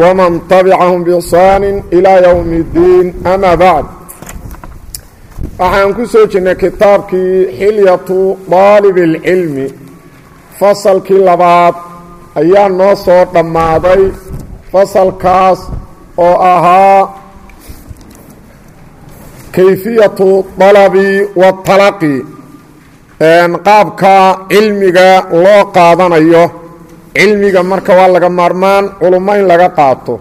wman tabicahum biixsaani ilaa yowmi اddiin ama bacd waxaan ku soo jirnay kitaabkii xilyatu daalib اlcilmi fasalkii labaad ayaa noo soo dhammaaday fasalkaas oo ahaa kayfiyatu dalabi waatalaqi qaabka cilmiga loo qaadanayo cilmiga marka waa laga maarmaan culummo in laga qaato.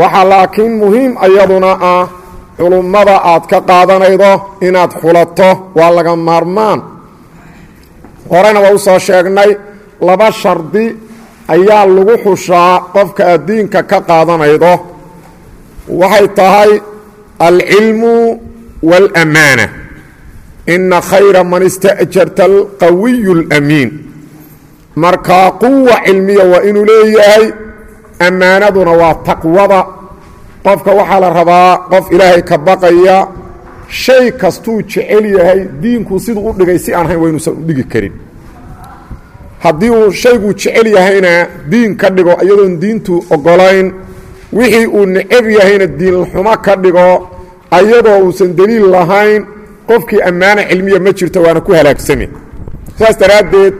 Waxaa laakiin muhiim ayaduna ah culummada aad ka qaadanaydo inaad xulato waa laga maarmaan. Horena waa u soo sheegnay laba shardi ayaa lagu xushaa qofka aad diinka ka qaadanaydo. Waxay tahay alcilmu waاlamaana ina khayra man ista'jarta alqawiyu اlamiin marka quwa cilmiya waa inuu leeyahay ammaanaduna waa taqwada. Qofka waxaa la rabaa qof ilaahay ka baqaya shay kastuu jecel yahay diinku siduu u dhigay si aan hayn waa inuusan u dhigi karin. Haddii uu shayguu jecel yahayna diin ka dhigo iyadoon diintu ogolayn wixii uu necab yahayna diinxumo ka dhigo ayadoo uusan deliil lahayn qofkii ammaano cilmiya ma jirto waana ku halaagsame saas daraaddeed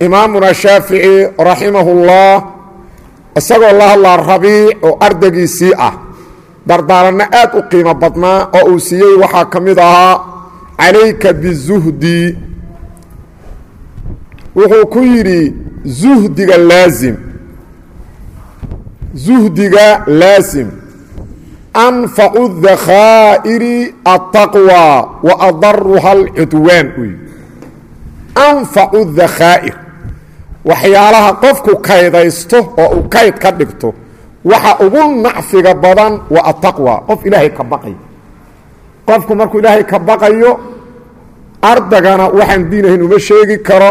imaamuna shaafici raximahullah isagoo la hadlaa rabiic oo ardaygiisii ah dardaaranno aad u qiimo badnaa oo uu siiyey waxaa ka mid ahaa calayka bizuhdi. Wuxuu ku yidhi zuhdiga laasim zuhdiga laasim anfacu dakhaa'iri altaqwa wa adaruha alcudwaan. Yidhi anfacu dakhaa'ir waxyaalaha qofku kaydaysto oo uu kayd ka dhigto waxa ugu nacfiga badan waa ataqwa qof ilaahay ka baqayo qofku markuu ilaahay ka baqayo ardagana waxaan diinahayn uma sheegi karo.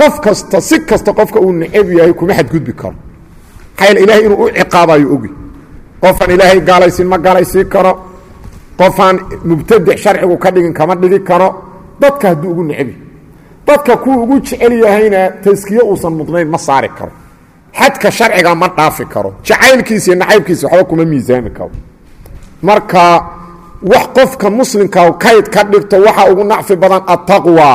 Qof kasta si kasta qofka uu necab yahay kuma xadgudbi karo. Maxaa ilahay inuu u ciqaabayo ogi. Qofaan ilaahay gaalaysin ma gaalaysiin karo. Qofaan mubtadic sharcigu ka dhigin kama dhigi karo. Dadka hadduu ugu necab dadka kuu ugu jecel yahayna taskiye uusan mudnayn ma saari karo. Xadka sharciga ma dhaafi karo. Jacaylkiisa iyo nacaybkiisa waxba kuma miisaami karo. Marka wax qofka muslimka kayd ka dhigto waxaa ugu nacfi badan attaqwa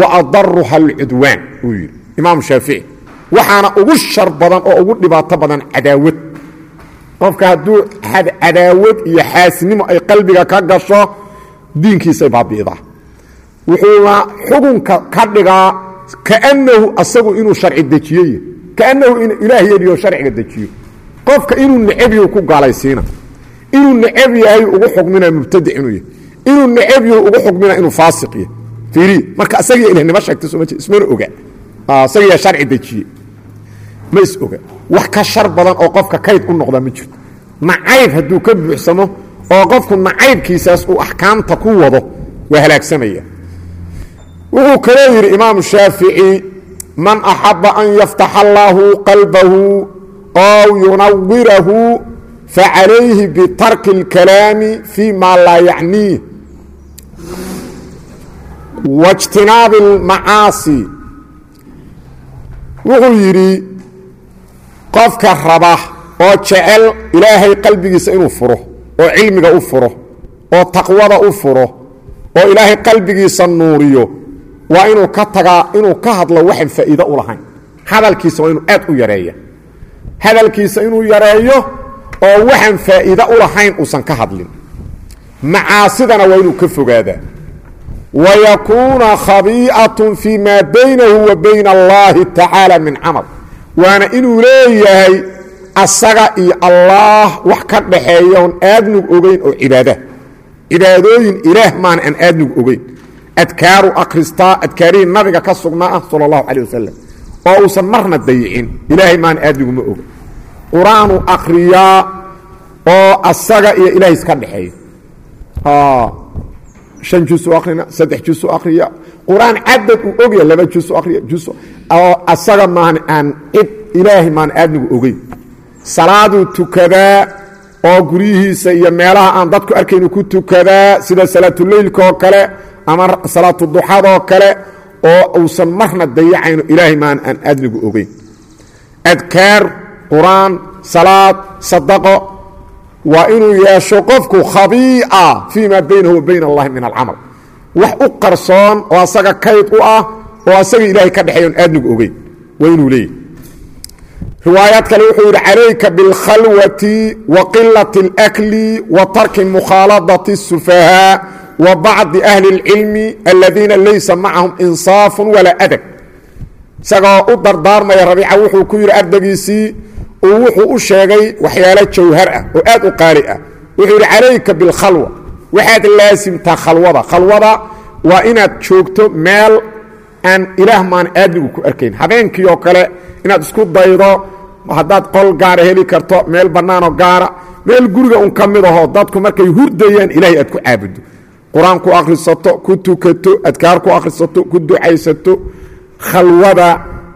wa adaruha alcudwaan uu yidhi imaamu shaafici waxaana ugu shar badan oo ugu dhibaato badan cadaawad. Qofka hadduu cadaawad iyo xaasinimo ay qalbiga ka gasho diinkiisay baabi'idaa wuxuuna xukunka ka dhigaa kaannahu asagu inuu sharci dejiyey. Kaannahu ilaah yeliyo sharciga dejiyo. Qofka inuu necabyahu ku gaalaysiina. Inuu necab yahay ugu xukmina mubtadic inuu yahay. Inuu necab yahu ugu xukmina inuu faasiq yahay. Fiiri marka asagiya ilahnimo sheegta soo ma jir ismana oga. Asagiya sharci dejiye ma is oga. Wax ka shar badan oo qofka kayd u noqda ma jirto nacayb hadduu ka buuxsamo oo qofku nacaybkiisaas uu axkaamta ku wado waa halaagsamaya wuxuu kaloo yidhi imaamu shaafici man axaba an yaftaxa allaahu qalbahu ow yunawirahu facalayhi bitarki اlkalaami fi ma laa yacniih waijtinaabi اlmacaasi wuxuu yidhi qofka raba oo jecel ilaahay qalbigiisa inuu furo oo cilmiga u furo oo taqwada u furo oo ilaahay qalbigiisa nuuriyo waa inuu ka tagaa inuu ka hadlo waxaan faa'iido u lahayn. Hadalkiisa waa inuu aad u yareeya hadalkiisa inuu yareeyo oo waxaan faa'iido u lahayn uusan ka hadlin. Macaasidana waa inuu ka fogaadaa wa yakuuna khabii'atun fii maa baynahu wa bayna allaahi tacaala min camal. Waana inuu leeyahay asaga iyo allaah wax ka dhaxeeya oon aadnug ogeyn oo cibaada. Cibaadooyin ilaah maan aan aadnug ogeyn adkaaru akhristaa adkaarihii nabiga ka sugnaa ah sala allahu calay wasalam oo uusan marna dayicin ilaahay maan aadmiguma oga qur'aanu akhriyaa oo asaga iyo ilaahay iska dhexeeya. Shan jus u akrina saddex jus u akriya qur'aan cadad uu ogya laba jus u akriya jus oo asaga maahan aan cid ilaahay maan aadmigu ogeyn salaaduu tukadaa oo guryihiisa iyo meelaha aan dadku arkaynu ku tukadaa sida salaatuleylka oo kale ama salaatuduxadoo kale oo uusan marna dayacayno ilaahay maan aan aadmigu ogeyn adkaar qur-aan salaad sadaqo waa inuu yeesho qofku khabii'a fii maa baynahu wa bayna allahi min alcamal wax u qarsoon oo asaga kayd u ah oo asaga ilaahay ka dhexeey oon aadmigu ogeyn waa inuu leeyahy riwaayaad kale wuxuu yidhi calayka biاlkhalwati wa qilati اlakli wa tarki mukhaaladati الsufahaa bacdi ahli اlcilmi aladiina laysa macahum insaafu walaa adab. Isagoo u dardaarmaya rabiica wuxuu ku yidhi ardaygiisii uu wuxuu u sheegay waxyaalo jawhar ah oo aad u qaali ah. Wuxuu yidhi calayka biاlkhalwa waxaad laasimtaa khalwada. Khalwada waa inaad joogto meel aan ilaah maan aadmigu ku arkayn. Habeenkii oo kale inaad isku daydo haddaad qol gaara heli karto meel bannaanoo gaara meel guriga un ka mid aho dadku markay hurdayaan ilaahay aad ku caabudo qur'aan ku akhrisato ku tukato adkaar ku akhrisato ku ducaysato khalwada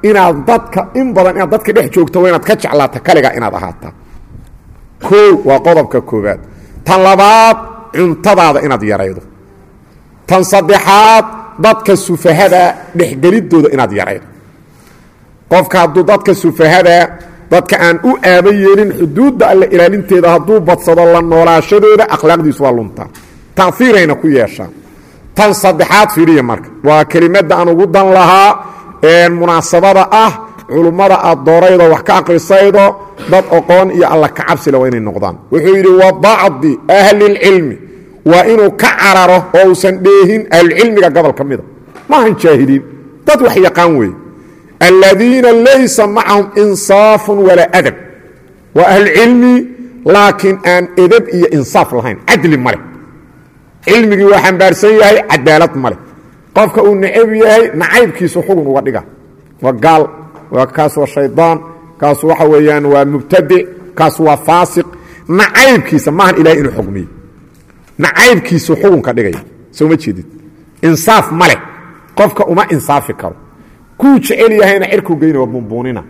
inaad dadka in badan inaad dadka dhex joogto waa inaad ka jeclaata kaliga inaad ahaataa koow waa qodobka koowaad. Tan labaad cuntadaada inaad yaraydo. Tan saddexaad dadka sufahada dhexgelidooda inaad yaraydo. Qofka hadduu dadka sufahada dadka aan u aaba yeelin xuduudda alle ilaalinteeda hadduu badsado la noolaashadooda akhlaaqdiisu waa luntaa taiirayna ku yeeshaan tan saddexaad fiiriya marka. Waa kelimadda aan ugu dan lahaa munaasabada ah culummada aad dooraydo wax ka aqrisaydo dad oqoon iyo alla kacabsile waa inay noqdaan. Wuxuu yidhi wa bacdi ahlilcilmi waa inuu ka cararo oo uusan dheehin ahlucilmiga gobol ka mida maahan jaahiliin. Dad wax yaqaan weeye. Aladiina laysa macahum insaafun walaa adab. Waa ahlucilmi laakiin aan edab iyo insaaf lahayn. Cadli ma cilmigii waa xambaarsan yahay cadaalad ma leh. Qofka uu necab yahay nacaybkiisu xugun uga dhiga. Waa gaal kaas waa shaydaan kaas waxa weeyaan waa mubtadic kaas waa faasiq. Nacaybkiisa maahan ilahay inuu xugmiyo. Nacaybkiisu xugunka dhigaya soo ma jeedid? Insaaf ma leh. Qofka uma insaafi karo. Kuu jecel yahayna cirkuu geyna waa bumbuunina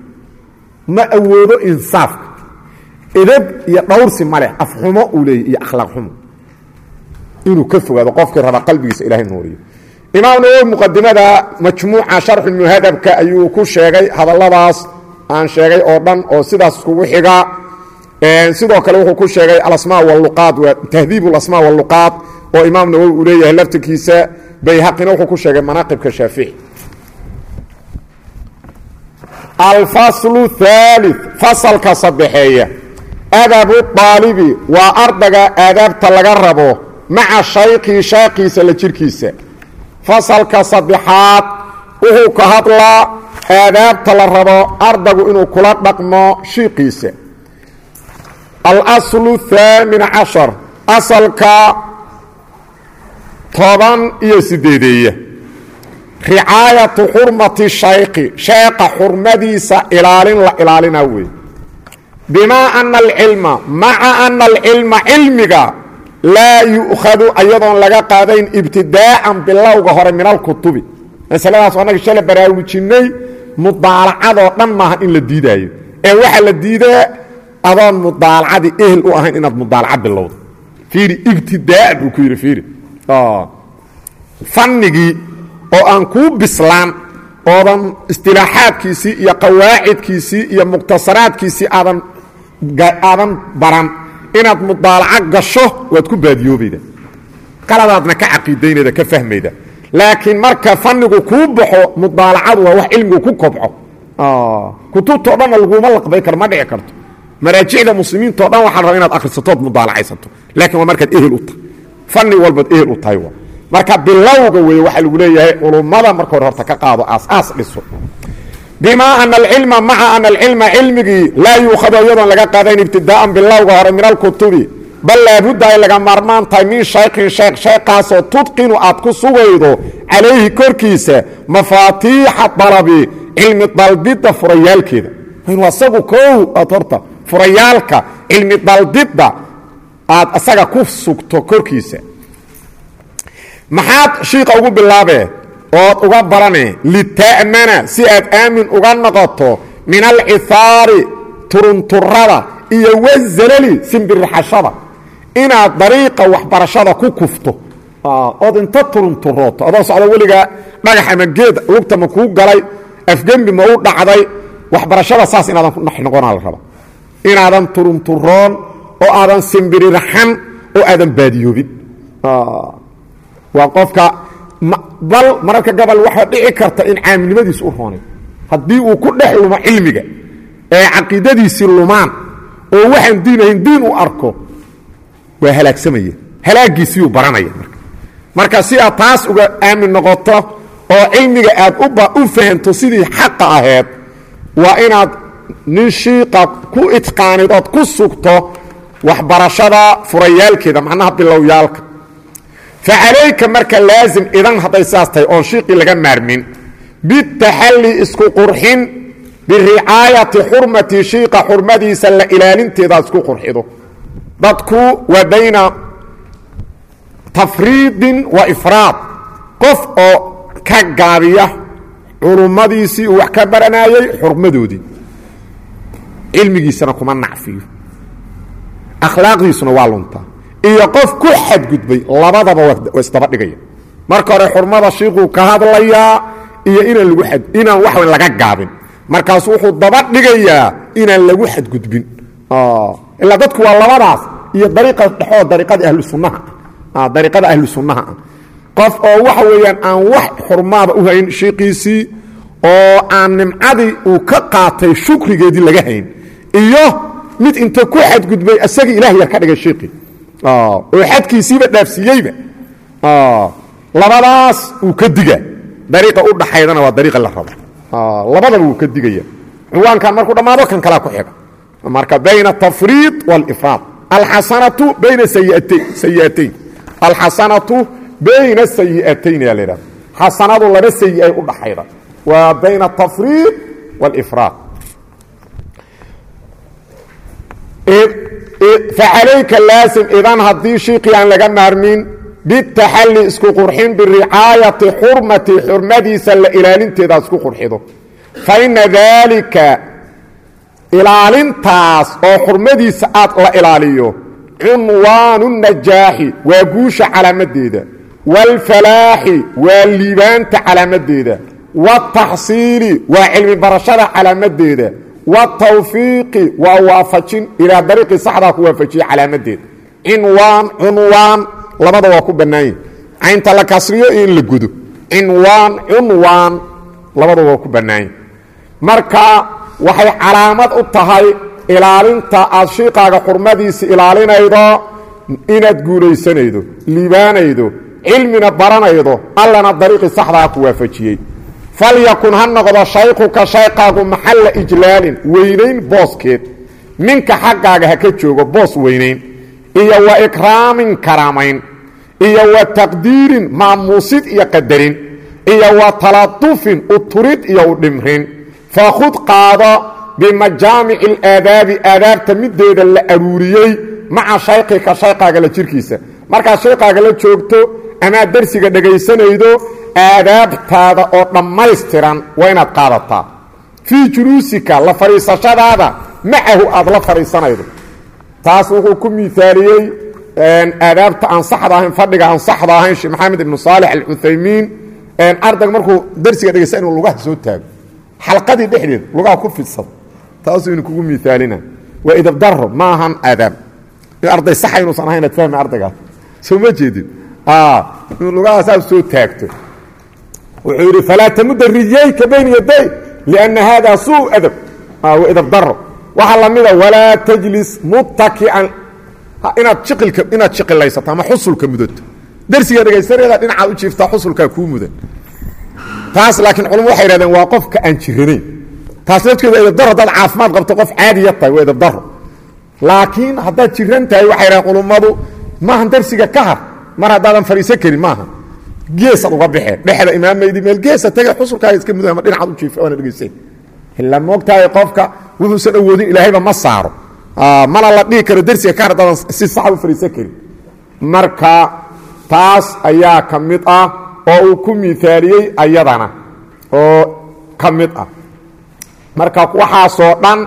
ma awoodo insaafka. Edab iyo dhawrsi ma leh. Afxumo uu leeyay iyo akhlaaq xumo inuu ka fogaado qofkii raba qalbigiisa ilahay nuuriyo imaam nawowi muqadimada majmuuca sharxulmuhadabka ayuu ku sheegay hadalladaas aan sheegay oo dhan oo sidaas kugu xiga sidoo kale wuxuu ku sheegay alasmaa waluqaad waa tahdiib alasmaa waluqaad oo imaam nawowi uu leeyahay laftirkiisa bayhaqina wuxuu ku sheegay manaaqibka shaafici. Alfaslu haali fasalka saddexeeya adabu aalibi waa ardaga aadaabta laga rabo maca shaykii shaaqiisa la jirkiisa. Fasalka saddexaad wuxuu ka hadlaa aadaabta la rabo ardagu inuu kula dhaqmo shiiqiisa. Alaslu haamin cashar asalka toban iyo sideedeeya ricaayatu xurmati shayqi sheeqa xurmadiisa ilaalin la ilaalina wey bimaa ana alcilma maca ana alcilma cilmiga laa yu'khadu ayadoon laga qaadayn ibtidaa'an bilowga hore min alkutubi. Masaladaas annaga shala baraarujinay mudaalacadoo dhan maaha in la diidaayo. Ee waxaa la diidaa adoon mudaalacadii ehel u ahayn inaad mudaalaca bilowdo. Fiiri ibtidaa'an buu ku yidhi fiiri. Fannigii oo aan kuu bislaan oodan istilaaxaadkiisii iyo qawaacidkiisii iyo muqtasaraadkiisii aadan aadan baran inaad mudaalaco gasho waad ku baadiyoobayda. Qaladaadna ka caqiidaynayda ka fahmayda. Laakiin marka fannigu kuu baxo mudaalacadu waa wax cilmigu ku kobco. Kutubtao dhanna laguma laqbay karo ma dhici karto. Maraajicda muslimiintao dhan waxaa raba inaad akhrisatood mudaalacaysato. Laakiin waa markaad ehel u tahay. Fanni walbaad ehel u tahay marka bilowga weeye waxaa lagu leeyahay culummada marka hore horta ka qaado aas-aas dhiso bimaa ana alcilma maca ana alcilma cilmigii laa yuukhadu iyadoon laga qaadayn ibtidaa'an bilowga hore min alkutubi. Bal laabudda ay laga maarmaan tahay min shaykhin shayk shaykaasoo tudqinu aad ku sugaydo calayhi korkiisa mafaatiixa dalabi cilmi dalbidda furayaalkeeda. Asagu kow aad horta furayaalka cilmi dalbidda aad asaga ku sugto korkiisa. Maxaad shiiqa ugu bilaabee ood uga barane lita'mana si aad aamin uga noqoto min alcihaari turunturada iyo wazalali simbirixashada inaad dariiqa waxbarashada ku kufto. Ood inta turunturooto adoo socdo weligaa dhagax ama geed lugta ma kuu galay afgembi ma u dhacday waxbarashada saas inaadan ku noqonaa la raba. Inaadan turunturoon oo aadan simbirirxan oo aadan baadiyoobin waa qofka bal mararka gabal waxaa dhici karta in caamilnimadiisi u roonay. Haddii uu ku dhex lumo cilmiga ee caqiidadiisii lumaan oo waxaan diinahayn diin u arko waa halaagsamaya halaagiisiiyuu baranaya marka. Marka si aad taas uga aamin noqoto oo cilmiga aad u fahanto sidii xaqa aheed waa inaad nin shiiqa ku itqaanid ood ku sugto waxbarashada furayaalkeeda macnaha bilowyaalka fa calayka marka laasim idan hadday saas tahay oon shiiqii laga maarmin bitaxalli isku qurxin biricaayati xurmati shiiqa xurmadiisa la ilaalinteedaad isku qurxido dadku waa bayna tafriidin wa ifraad qof oo ka gaabiya culummadiisii uu wax ka baranaayey xurmadoodii cilmigiisana kuma nacfiyo akhlaaqdiisuna waa luntaa iyo qof ku xadgudbay labadaba waa isdaba dhigaya. Marka hore xurmada shiiquu ka hadlayaa iyo inaan inaan wax laga gaabin. Markaasu wuxuu daba dhigayaa inaan lagu xadgudbin. Ilaa dadku waa labadaas iyo dariiqa dhexoo dariiqada ahlu sunnaha. Ah dariiqada ahlu sunnaha. Ah qof oo waxa weeyaan aan wax xurmaaba u hayn shiiqiisii oo aan nimcadii uu ka qaatay shukrigeedii laga hayn iyo mid inta ku xadgudbay isagii ilah yar ka dhigay shiiqii oo xadkiisiiba dhaafsiiyeyba labadaas uu ka diga. Dariiqa u dhaxaydana waa dariiqa la rabo labadaba wuu ka digaya. Ciwaankan markuu dhammaado kan kalaa ku xiga. Marka bayna atafriid wاlifraad alxasanatu bayna sayiatayn alxasanatu bayna sayi'atayn ayaa la idhahda xasanadu laba sayi ay u dhaxayda. Waa bayna atafriid wاlifraad facalayka laasim idan haddii shiiqii aan laga maarmin bitaxalli isku qurxin biricaayati xurmati xurmadiisa la ilaalinteedaad isku qurxido. Fa ina daalika ilaalintaas oo xurmadiisa aad la ilaaliyo cunwaanu najaaxi waa guusha calaamadeeda. Waalfalaaxi waa liibaanta calaamadeeda. Wataxsiili waa cilmi barashada calaamadeeda watawfiiqi waa waafajin. Ilaa dariiqii saxdaa ku waafajiye calaamadeeda cinwaan cunwaan labada waa ku bannaanya caynta la kasriyo iyo in la gudo. Cinwaan cunwaan labada waa ku bannaanya marka waxay calaamad u tahay ilaalinta aad shiiqaaga xurmadiisa ilaalinaydo inaad guulaysanaydo liibaanaydo cilmina baranaydo allana dariiqii saxdaa ku waafajiyey falyakun ha noqdo shaykuka shaykaagu maxalla ijlaalin weynayn booskeed. Minka xaggaaga ha ka joogo boos weynayn. Iyo wa ikraamin karaamayn. Iyo wa taqdiirin maamuusid iyo qadarin. Iyo wa taladufin uturid iyo u dhimrin. Fakhud qaado bimajaamici alaadaabi aadaabta mideeda la aruuriyey maca shaykika shaykaaga la jirkiisa. Markaad shaykaaga la joogto amaad darsiga dhegaysanaydo aadaabtaada oo dhammaystiran waa inaad qaadataa. Fii juluusika la fadhiisashadaada macahu aad la fadhiisanaydo taas wuxuu ku miaaliyey aadaabta aan saxda ahayn fadhiga aan saxda ahayn sheekh maxamed ibnu saalix alcuthaymiin. Ardayga markuu darsiga dhegaysta inuu lugaha soo taago. Xalqadii dhexdeed lugaha ku fidsado. Taasuu inu kugu miaalina waa idabdaro ma ahan aadaab. Arday saxa inuusan ahayn ad fahmi ardaygaas soo ma jeedin? Inuu lugaha saas soo taagto wuxuu yidhi falaa tamuda rijyayka bayna yaday lianna haadaa suu adab. Waa idabdaro waxaa lamida walaa tajlis muttakian. Inaad inaad shiqilaysato ama xusulka mudato darsiga dhegaysaneeda dhinacaad u jiiftaa xusulkaa kuu mudan. Taas laakiin culumadu waxay yhahdeen waa qofka aan jiranayn taas lafteeda edabdaro haddaad caafimaad qabto qof caadiya tahay waa edabdaro laakiin haddaad jiran tahay waxay dhahdeen culummadu maahan darsiga ka har mar haddaadan fadhiisan karin maaha geesaad uga baxeen dhexda imaamaydi meel geesa taga xusulkaaga iska mudan ama dhinacaad u jiifa oona dhegaysan ila moogtahay qofka wuxuusan awoodin ilaahayba ma saaro mana la dhihi karo dersiga ka hardaadan si saxa u fariisan karin. Marka taas ayaa ka mid ah oo uu ku miaaliyey ayadana. Oo ka mid ah. Marka waxaasoo dhan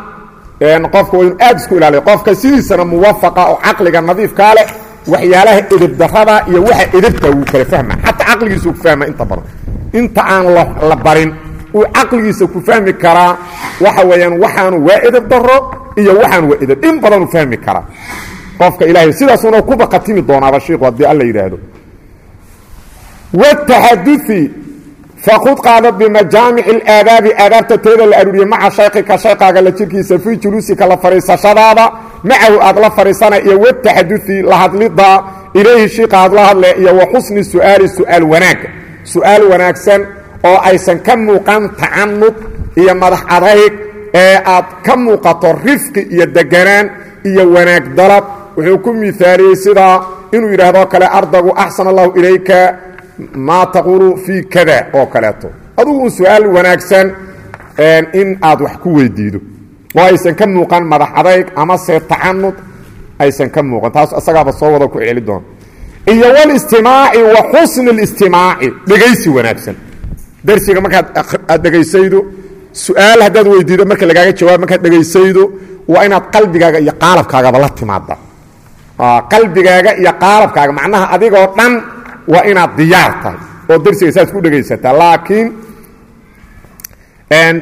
qofka waa inu aad isku ilaaliya qofka sidiisana muwafaqa oo caqliga nadiifkaa leh waxyaalaha edeb darada iyo waxa edebta wuu kala fahma qofka caqligiisa ku fahma inta badan inta aan la barin uu caqligiisa ku fahmi karaa waxa weeyaan waxaanu waa edab daro iyo waxaan waa edab in badanu fahmi karaa qofka ilaahay sidaasuna kuba khatimi doonaaba shiiku haddii alla yidhaahdo wataxadui fakud qaado bimajaamic اlaadaabi aadaabta teeda la aruuriye maca shayqika shayqaaga la jirkiisa fii juluusika la fariisashadaada macahu aad la fariisanay iyo wataxadui lahadlidaa ilayhi shiika aad la hadle iyo wa xusni su'aali su'aal wanaaga su'aal wanaagsan oo aysan ka muuqan tacanud iyo madax adayg ee aad ka muuqato rifqi iyo deganaan iyo wanaag dalab. Wuxuu ku miaaliyey sidaa inuu yidhaahdo kale ardagu axsan allahu ilayka maa taquulu fii kada oo kaleeto. Adugu un su'aal wanaagsan in aad wax ku weydiido. Oo aysan ka muuqan madax adayg amase tacanud aysan ka muuqan. Taas isagaaba soo wada ku celi doona iyo walistimaaci wa xusni اlistimaaci dhegaysi wanaagsan. Dersiga markaad aad dhegaysaydo su'aal haddaad weydiido marka lagaaga jawaab markaad dhegaysaydo waa inaad qalbigaaga iyo qaalabkaagaba la timaada qalbigaaga iyo qaalabkaaga macnaha adigoo dhan waa inaad diyaar tahay oo dersiga saas ku dhegaysataa. Laakiin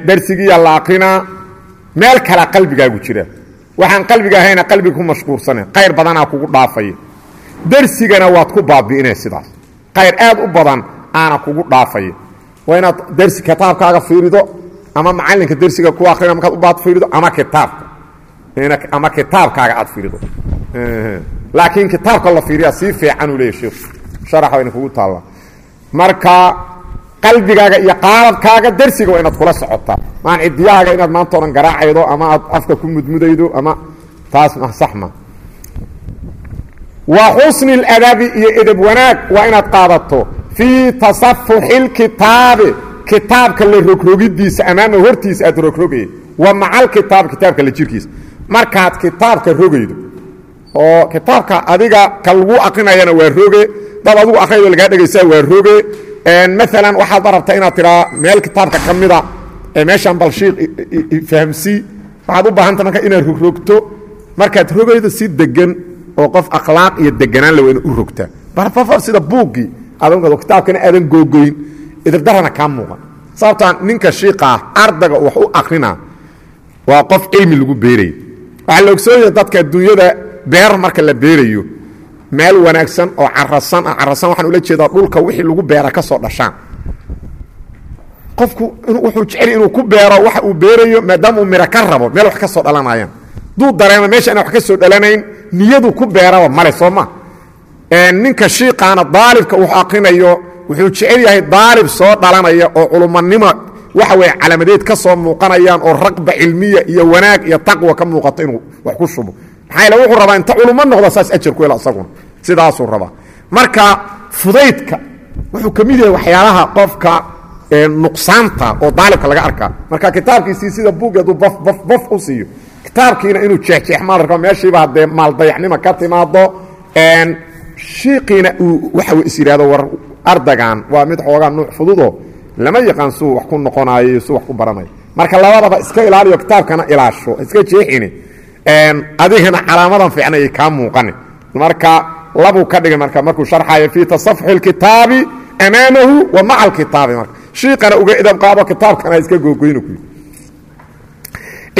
dersigiiya la akrinaa meel kalea qalbigaagu jira waxaan qalbiga ahayna qalbiga ku mashquulsana qayr badanaa kugu dhaafaya dersigana waad ku baabi'inay sidaas. Qayr aad u badan aana kugu dhaafaya waa inaad dersi kitaabkaaga fiirido ama macalinka dersiga ku akrina markaad u baad fiirido ama kitaabka. Ama kitaabkaaga aad fiirido. Laakiin kitaabka la fiiriyaa sii fiicanuu leeya sheikhu sharax wayna kugu taallaa. Marka qalbigaaga iyo qaalabkaaga dersiga waa inaad kula socotaa. Maan cidiyahaaga inaad maanta o dhan garaacaydo ama aad afka ku mudmudaydo ama taas sax ma. Wa xusni اladabi iyo edeb wanaag waa inaad qaadato fii tasafuxi اlkitaabi kitaabka la rogrogidiisa amaama hortiisa aad rogrogay wa maca alkitaab kitaabka la jirkiisa. Markaad kitaabka rogaydo oo kitaabka adiga ka lagu akrinayana waa roge dad adigu akrinaydo lagaa dhegaysaa waa roge maalan waxaad ba rabtaa inaad tiraa meel kitaabka ka mida ee meeshaan balshiiq fahamsii waxaad u baahanta marka inaad rogrogto markaad rogaydo si degan oo qof akhlaaq iyo deganaan la wayna u rogtaa barfafar sida buuggii aad kitaabkana aadan googoyn idabdarana kaa muuqan. Sababtaa ninka shiiqa ah ardaga wax u akrinaa waa qof cilmi lagu beeraya waxaa la ogsoonaya dadka adduunyada beer marka la beerayo meel wanaagsan oo carasan ah. Carasan waxaan ula jeedaa dhulka wixii lagu beera ka dhashaan. Qofku wuxuu jecel inuu ku beero waxa uu beerayo maadaama uu miro ka rabo meel wax ka dhalanayaan. Duu dareemo meesha inaan wax ka dhalanayn niyadu ku beeraba male soo ma ninka shiiqaana daalibka wuxuu akrinayo wuxuu jecel yahay daalib soo dhalanaya oo culumanimo waxa weye calamadeed ka muuqanayaan oo raqba cilmiya iyo wanaag iyo taqwa ka muuqato inuu wax ku shubo maxaa wuxuu rabaa inta culummo noqda saas ajar ku hela isaguna sidaasuu rabaa. Marka fudaydka wuxuu ka mid yahay waxyaalaha qofka nuqsaanta oo daalibka laga arkaa. Marka kitaabkiisii sida buug hadduu baf baf baf u siiyo. Kitaabkiina inuu jeexjeex maal raba meeshiiba haddee maaldayaxnimo ka timaado shiiqiina uu waxa is yidhahdo war ardagan waa mid xoogaa nuuc fududo lama yaqaan suu wax ku noqonaayo suu wax ku baranayo marka labadaba iska ilaaliyo kitaabkana ilaasho iska jeexini adigana calaamadan fiicna ay kaa muuqani. Marka labuu ka dhigay marka markuu sharxayo fii tasafuxi اlkitaabi amaamahu wa maca alkitaabi. Marka shiiqana uga idab qaado kitaabkana iska googoynu ku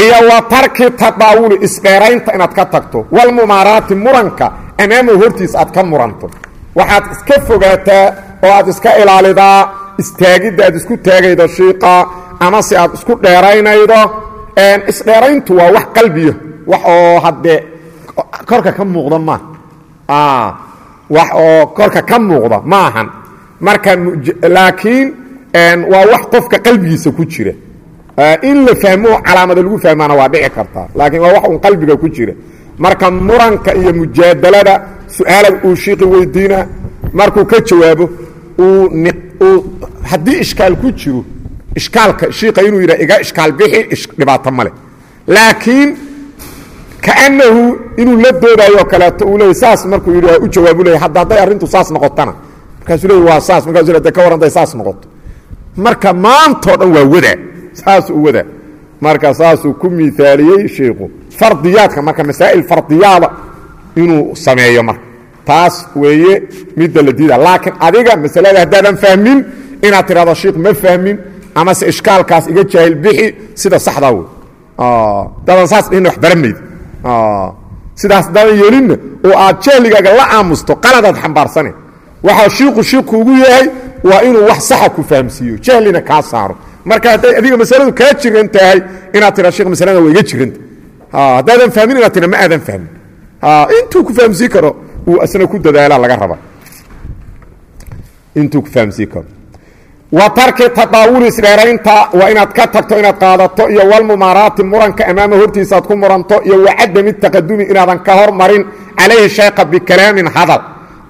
iyo wa tarki tadaawuli isdheeraynta inaad ka tagto walmumaaraati muranka amaamahu hortiisa aad ka muranto. Waxaad iska fogaataa oo aad iska ilaalidaa istaagidda aad isku taagaydo shiiqa ama se aad isku dheeraynaydo isdheerayntu waa wax qalbiya wax oo haddee korka ka muuqda ma. Wax oo korka ka muuqda ma ahan. Marka laakiin waa wax qofka qalbigiisa ku jira. In la fahmo calaamada lagu fahmaana waa dhici kartaa laakiin waa wax un qalbiga ku jira. Marka muranka iyo mujaadalada su'aala uu shiiqi weydiina markuu ka jawaabo haddii ishkaal ku jiro ishkaalka shiiqa inuu yidha iga ishkaal bixi dhibaato male laakiin kaanahu inuu la doodayo kaleeto uu leey saas markuu yidhi u jawaabu leey hadda hadday arrintu saas noqotana markaasuu leey waa saas markasu de ka warran day saas noqoto. Marka maantao dhan waa wadaa saasuu wadaa. Marka saasuu ku miaaliyey shiiku fardiyaadka marka masaa'il fardiyaada inuu sameeyo marka. Taas weeye midda la diida laakiin adiga masalada haddaadan fahmin inaad tidhahdo shiikh ma fahmin amase ishkaalkaas iga jaahil bixi sida saxdaa wey dadan saas dhihinna wax baramayd sidaas dadan yeelinna oo aad jahligaaga la aamusto qaladaad xambaarsane waxaa shiiku shiiku ugu yahay waa inuu wax saxa ku fahamsiiyo jahlina kaa saaro. Marka hadday adiga masaladu kaa jiran tahay inaad tira shekh masalada waa iga jiranta haddaadan fahmin inaad tira ma aadan fahmin. Intuu ku fahamsiin karo uu isna ku dadaala laga raba intuu ku fahamsiin karo wa tarki tadaawuli isdheeraynta waa inaad ka tagto inaad qaadato iyo walmumaaraati muranka amaama hortiisa aad ku muranto iyo wacadami taqadumi inaadan ka hormarin calayhi shayqa bikalaamin hadal.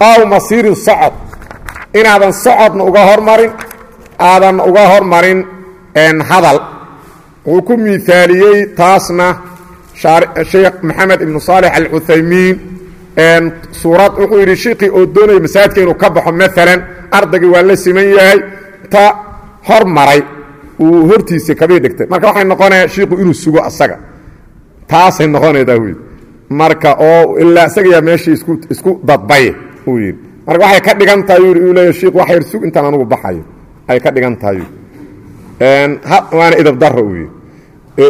Ow masiirin socod. Inaadan socodna uga hormarin aadan uga hormarin hadal. Wuxuu ku miaaliyey taasna sheekh maxamed ibnu saalix alcuthaymiin suurad wuxuu yidhi shiiqii oo doonaya masaajidka inuu ka baxo maalan ardaygii waa la siman yahay ta hormaray uu hortiisa kabii dhigtay. Marka waxay noqonaya shiiku inuu sugo asaga. Taasay noqonaydaa wy marka oo ilaa isagayaa meeshii isku dadbay uu yidhi. Marka waxay ka dhigan tahay uu leeya shiik wax yar sug intaan anugu baxayo. Ay ka dhigan tahay waana idabdaro uu yidhi.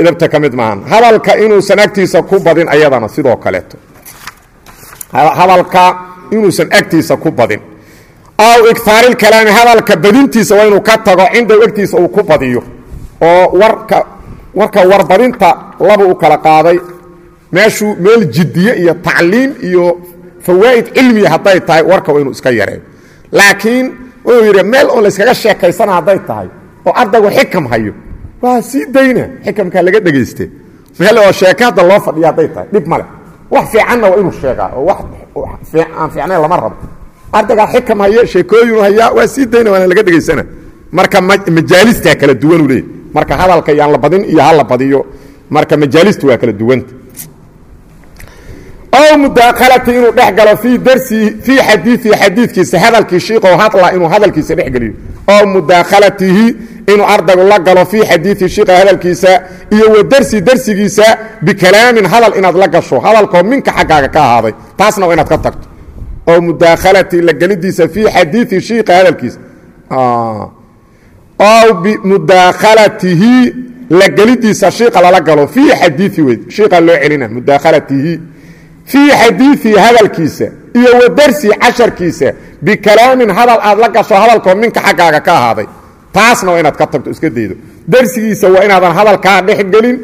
Idabta ka mid maahan. Hadalka inuusan agtiisa ku badin ayadana sidoo kaleeto. Hadalka inuusan agtiisa ku badin aw igtaarilkalaami hadalka badintiisa waa inuu ka tago cindahu agtiisa uu ku badiyo oo warka warka warbadinta laba u kala qaaday. Meeshuu meel jiddiye iyo tacliim iyo fawaa'id cilmiya hadday tahay warka waa inuu iska yareeyo laakiin wuxuu yidhi meel oo layskaga sheekaysana hadday tahay oo ardaygu xikam hayo waa sii dayna xikamkaa laga dhegayste meel oo sheeke hadda loo fadhiya hadday tahay dhib male wax fiicanna waa inuu sheegaa oo wax aan fiicnayn lama rabo ardaygaa xikam haya sheekooyinu hayaa waa sii dayna waana laga dhegaysana. Marka majaalistaa kala duwanuu leeyay marka hadalka yaan la badin iyo ha la badiyo marka majaalistu waa kala duwanta ow mudaakalati inuu dhex galo fii darsihi fii xadiiihi xadiidkiisa hadalkii shiiqoo hadla inuu hadalkiisa dhex geliyo. Ow mudaakalatihi inuu ardaygu la galo fii xadiii shiiqa hadalkiisa iyo wa darsi darsigiisa bikalaamin hadal inaad la gasho hadalkoo minka xaggaaga ka ahaaday taasna waa inaad ka tagto ow mudaakalati la gelidiisa fii xadiii shiiqa hadalkiisa ow bimudaakalatihi la gelidiisa shiiqa lala galo fii xadiii wey shiiqa loo celina mudaakalatihi. Fii xadiiii hadalkiisa iyo wa darsi casharkiisa bikalaamin hadal aad la gasho hadalkoo minka xaggaaga ka ahaaday. Taasna waa inaad ka tagto iska daydo. Darsigiisa waa inaadan hadalkaa dhexgelin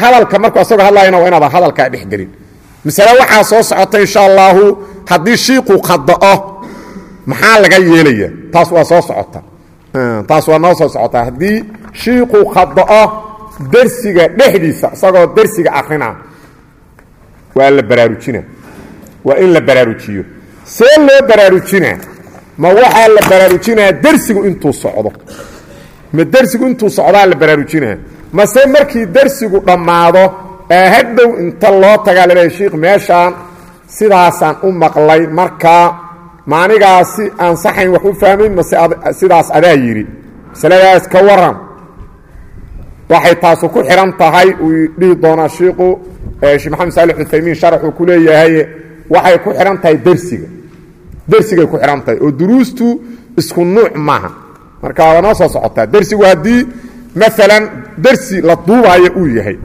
hadalka markuu asagoo hadlayana waa inaadan hadalkaa dhexgelin masale waxaa soo socota insha allaahu haddii shiiqu khada'o maxaa laga yeelaya? Taas waa soo socota. Taas waa noo soo socotaa haddii shiiqu khada'o dersiga dhexdiisa isagoo dersiga akrina waa la baraarujina waa in la baraarujiyo. See loo baraarujinaa ma waxaa la baraarujinaa dersigu intuu socdo? Ma dersigu intuu socdaa la baraarujinaa? Mase markii dersigu dhammaado ee hadhow inta loo tagaa laleeya shiikh meeshaan sidaasaan u maqlay markaa maanigaasi aan saxayn wax u fahmayn mase sidaas adaa yidhi. Masaladaas ka waran. Waxay taasu ku xidhan tahay uu dhihi doonaa shiiku sheekh maxamed saalix uthaymiin sharaxuu ku leeyahay waxay ku xidhan tahay dersiga dersigay ku xidhan tahay oo duruustu isku nuuc maaha. Marka waa noo soo socotaa. Dersigu haddii maalan dersi la duubaayo uu yahay.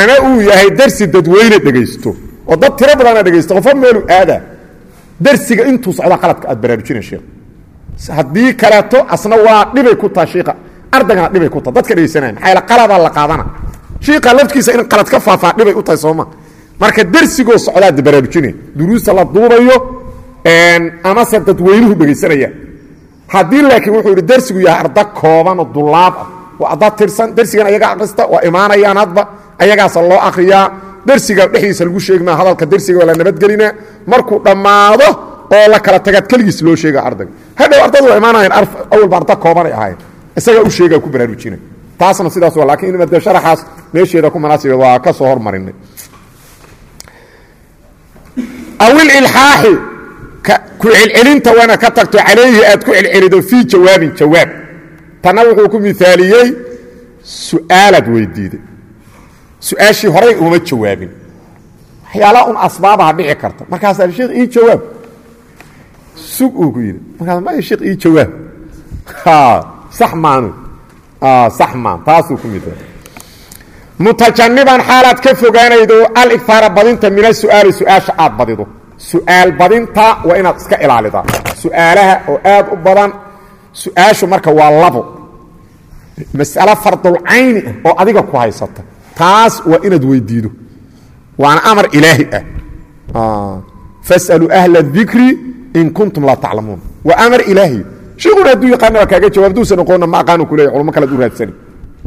Ama uu yahay dersi dadweyne dhegaysto oo dad tiro badana dhegaysto qofo meelu aada dersiga intuu socdaa qaladka aad baraarujina sheekh haddii kaleeto asna waa dhibay ku taha shiika ardaygana dhibay ku taha dadka dhegaysanaya maxaa qaladaa la qaadana. Shiika laftiisa in qalad ka faafaa dhibay u tahay sooma. Marka dersigoo socdaad baraarujinay duruusta la duubayo amase dadweynuhu dhegaysanaya. Haddii laakiin wuxuu yidhi dersigu yahay arda kooban oo dulaab ah. Waa arda tirsan dersigan ayaga akrista waa imaanayaan hadba ayagaasa loo akriyaa dersiga dhexdiisa lagu sheegmaa hadalka dersiga la nabadgelinaa. Markuu dhammaado oo la kala tagaad keligiis loo sheega ardayga hadhow ardadu waa imaanayaan awalba arda koobanay ahayn. Isagaa u sheegaa ku baraarujina taasna sidaas waa lakiin de sharaxaas meesheeda ku manaasibeed waa ka soo hormarinay. Awil ilxaaxi ku celcelinta waa inaad ka tagto calayhi aad ku celcelido fii jawaabin jawaab. Tanna wuxuu ku miaaliyey su'aalaad weydiiday su'aashii horay uma jawaabin. Waxyaalaha un asbaabaha dhici karta markaasaa sheekh ii jawaab. Sug uu ku yidhi. Markaas maya sheekh ii jawaab. Sax maanu. Sax maan. Taasuu ku mid mutajaniban xaalaad ka fogaanaydo aligfaara badinta min asu'aali su'aasha aad badido. Su'aal badinta waa inaad iska ilaalidaa. Su'aalaha oo aad u badan su'aashu marka waa labo. Mas'alo fardulcayni ah oo adiga ku haysata taas waa inaad weydiido. Waana amar ilaahi ah. Fasaluu ahla dikri in kuntum laa taclamuun waa amar ilaahi. Sheikuna hadduu yaqaana waa kaaga jawaab duusan aqoonna ma aqaanu ku leeya culamo kalead u raadsani.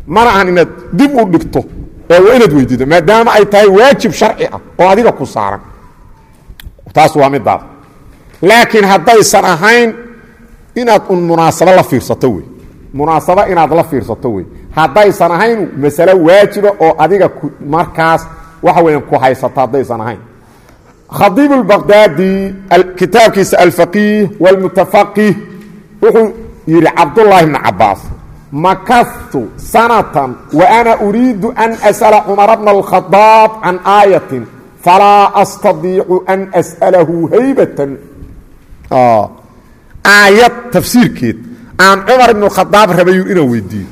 Mana ahan inaad dib u dhigto ee waa inaad weydiido maadaama ay tahay waajib sharci ah oo adiga ku saaran. Taas waa midaas laakiin haddaysan ahayn inaad un munaasabo la fiirsato wey. Munaasabo inaad la fiirsato wey haddaysan ahayn masalo waajiba oo adiga markaas waxa weeyaan ku haysato haddaysan ahayn khadiib اlbaqdaadi kitaabkiisa alfaqiih wاlmutafaqih wuxuu yidhi cabdullaahi bni cabaas makastu sanatan wa ana uriidu an as'ala cumara bna اlkhadaab can aayatin falaa astadiicu an as'alahu haybatan aayad tafsiirkeed aan cumar ibnu khadaab rabayu inaan weydiiyo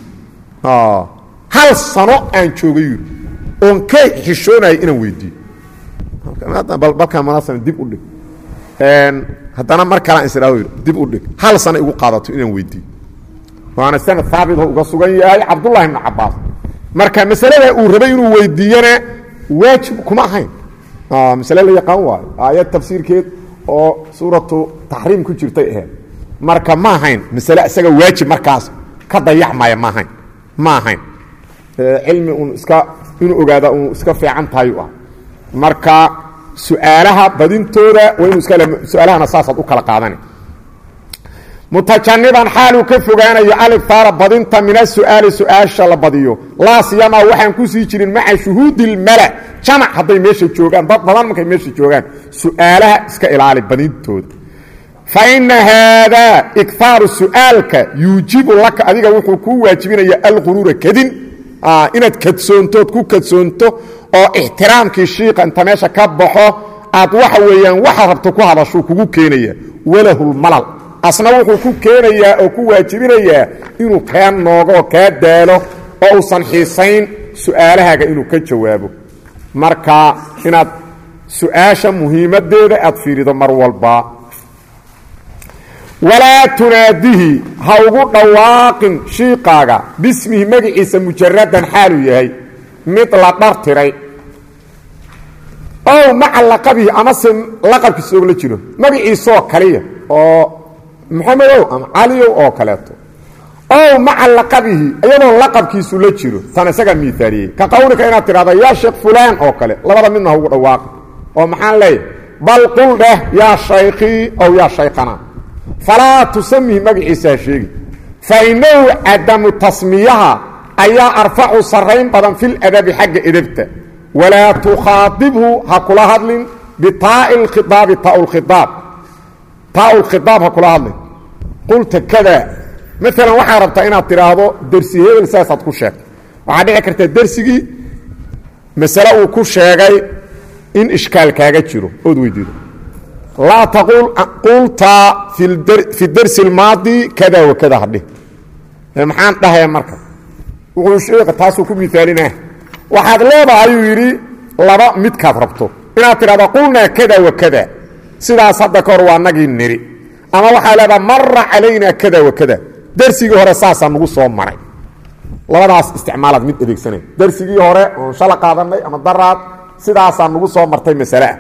hal sano aan joogay yuri oon ka xishoonayo inaan weydiiyo balkaa manasana dib u dhig. Haddana mar kalaan yidhi dib u dhig. Hal sano igu qaadato inaan weydiiyo waana sanad haabitoo uga sugan yahay cabdullahi ibnu cabaas marka masalada uu rabay inuu weydiiyana waajib kuma ahayn. Masale la yaqaan waayo. Aayad tafsiirkeed oo suuratu taxriim ku jirtay ahayd. Marka ma ahayn masale isaga waajib markaas ka dayacmaya ma ahayn ma ahayn cilmi un iska inuu ogaada un iska fiican tahay u ah. Marka su'aalaha badintooda waa inu su'aalahana saasaad u kala qaadana mutajaniban xaaluu ka fogaanayo aliftaara badinta min asu'aali su'aasha la badiyo. Laa siyamaa waxaan ku jirin maca shuhuudi اlmala jamac hadday meesha joogaan dad badan markay meesha joogaan su'aalaha iska ilaali badintooda fa ina haadaa ikaaru su'aalka yuujibu laka adiga wuxuu kuu waajibinaya alquruura kadin inaad kadsoontood ku kadsoonto oo ixtiraamkii shiiqa inta meesha ka baxo aad waxa weeyaan waxa rabto ku hadashuu kugu keenaya walahulmalal asna wuxuu ku keenayaa oo ku waajibinayaa inuu kaa noogo oo kaa daalo oo uusan xiisayn su'aalahaaga inuu ka jawaabo marka inaad su'aasha muhiimadeeda aad fiirido mar walba walaa tunaadihi ha ugu dhawaaqin shiiqaaga. Bismihi magaciisa mujaradan xaaluu yahay. Mid la dhartiray ow maca laqabihi amase laqabkiisa og la jiro. Magaciisaoo kaliya oo maxamedow ama caliyow oo kaleeto. Ow maca laqabihi iyadoo laqabkiisu la jiro. Tan isagaa miaaliyey ka qawlika inaad tidhahdo yaa sheekh fulaan oo kale. Labada midna ha ugu dhawaaqi oo maxaan leeyahy bal qul dheh yaa shaykhii ow yaa shaykhana falaa tusamihi magaciisa ha sheegi. Fa innahu cadamu tasmiyaha ayaa arfacu sarrayn badan filadabi xagga edabta walaa tukhaadibhu ha kula hadlin bitaa'i lkhidaabi taauliaab taau lkhidaab ha kula hadlin. Qulta kada. Maalan waxaa rabtaa inaad tidhaahdo dersi hebel saasaad ku sheegtay. Waxaa dhici karta dersigii masale uu ku sheegay in ishkaal kaaga jiro ood weydiido laa taqul qulta fi darsi اlmaadi kada wa kada hadhih maxaan dhahaya marka. Wuxuu sheeka taasuu ku miaalina waxaad leedahay uu yidhi laba midkaad rabto. Inaad tidhahdo qulnaa kada wa kada. Sidaas hadda ka hor waa nagii niri. Ama waxaa leedaha mara calayna kada wa kada. Dersigii hore saasaa nagu soo maray. Labadaas isticmaalaad mid adeegsanay dersigii hore oon shala qaadanay ama daraad sidaasaa nagu soo martay masaleah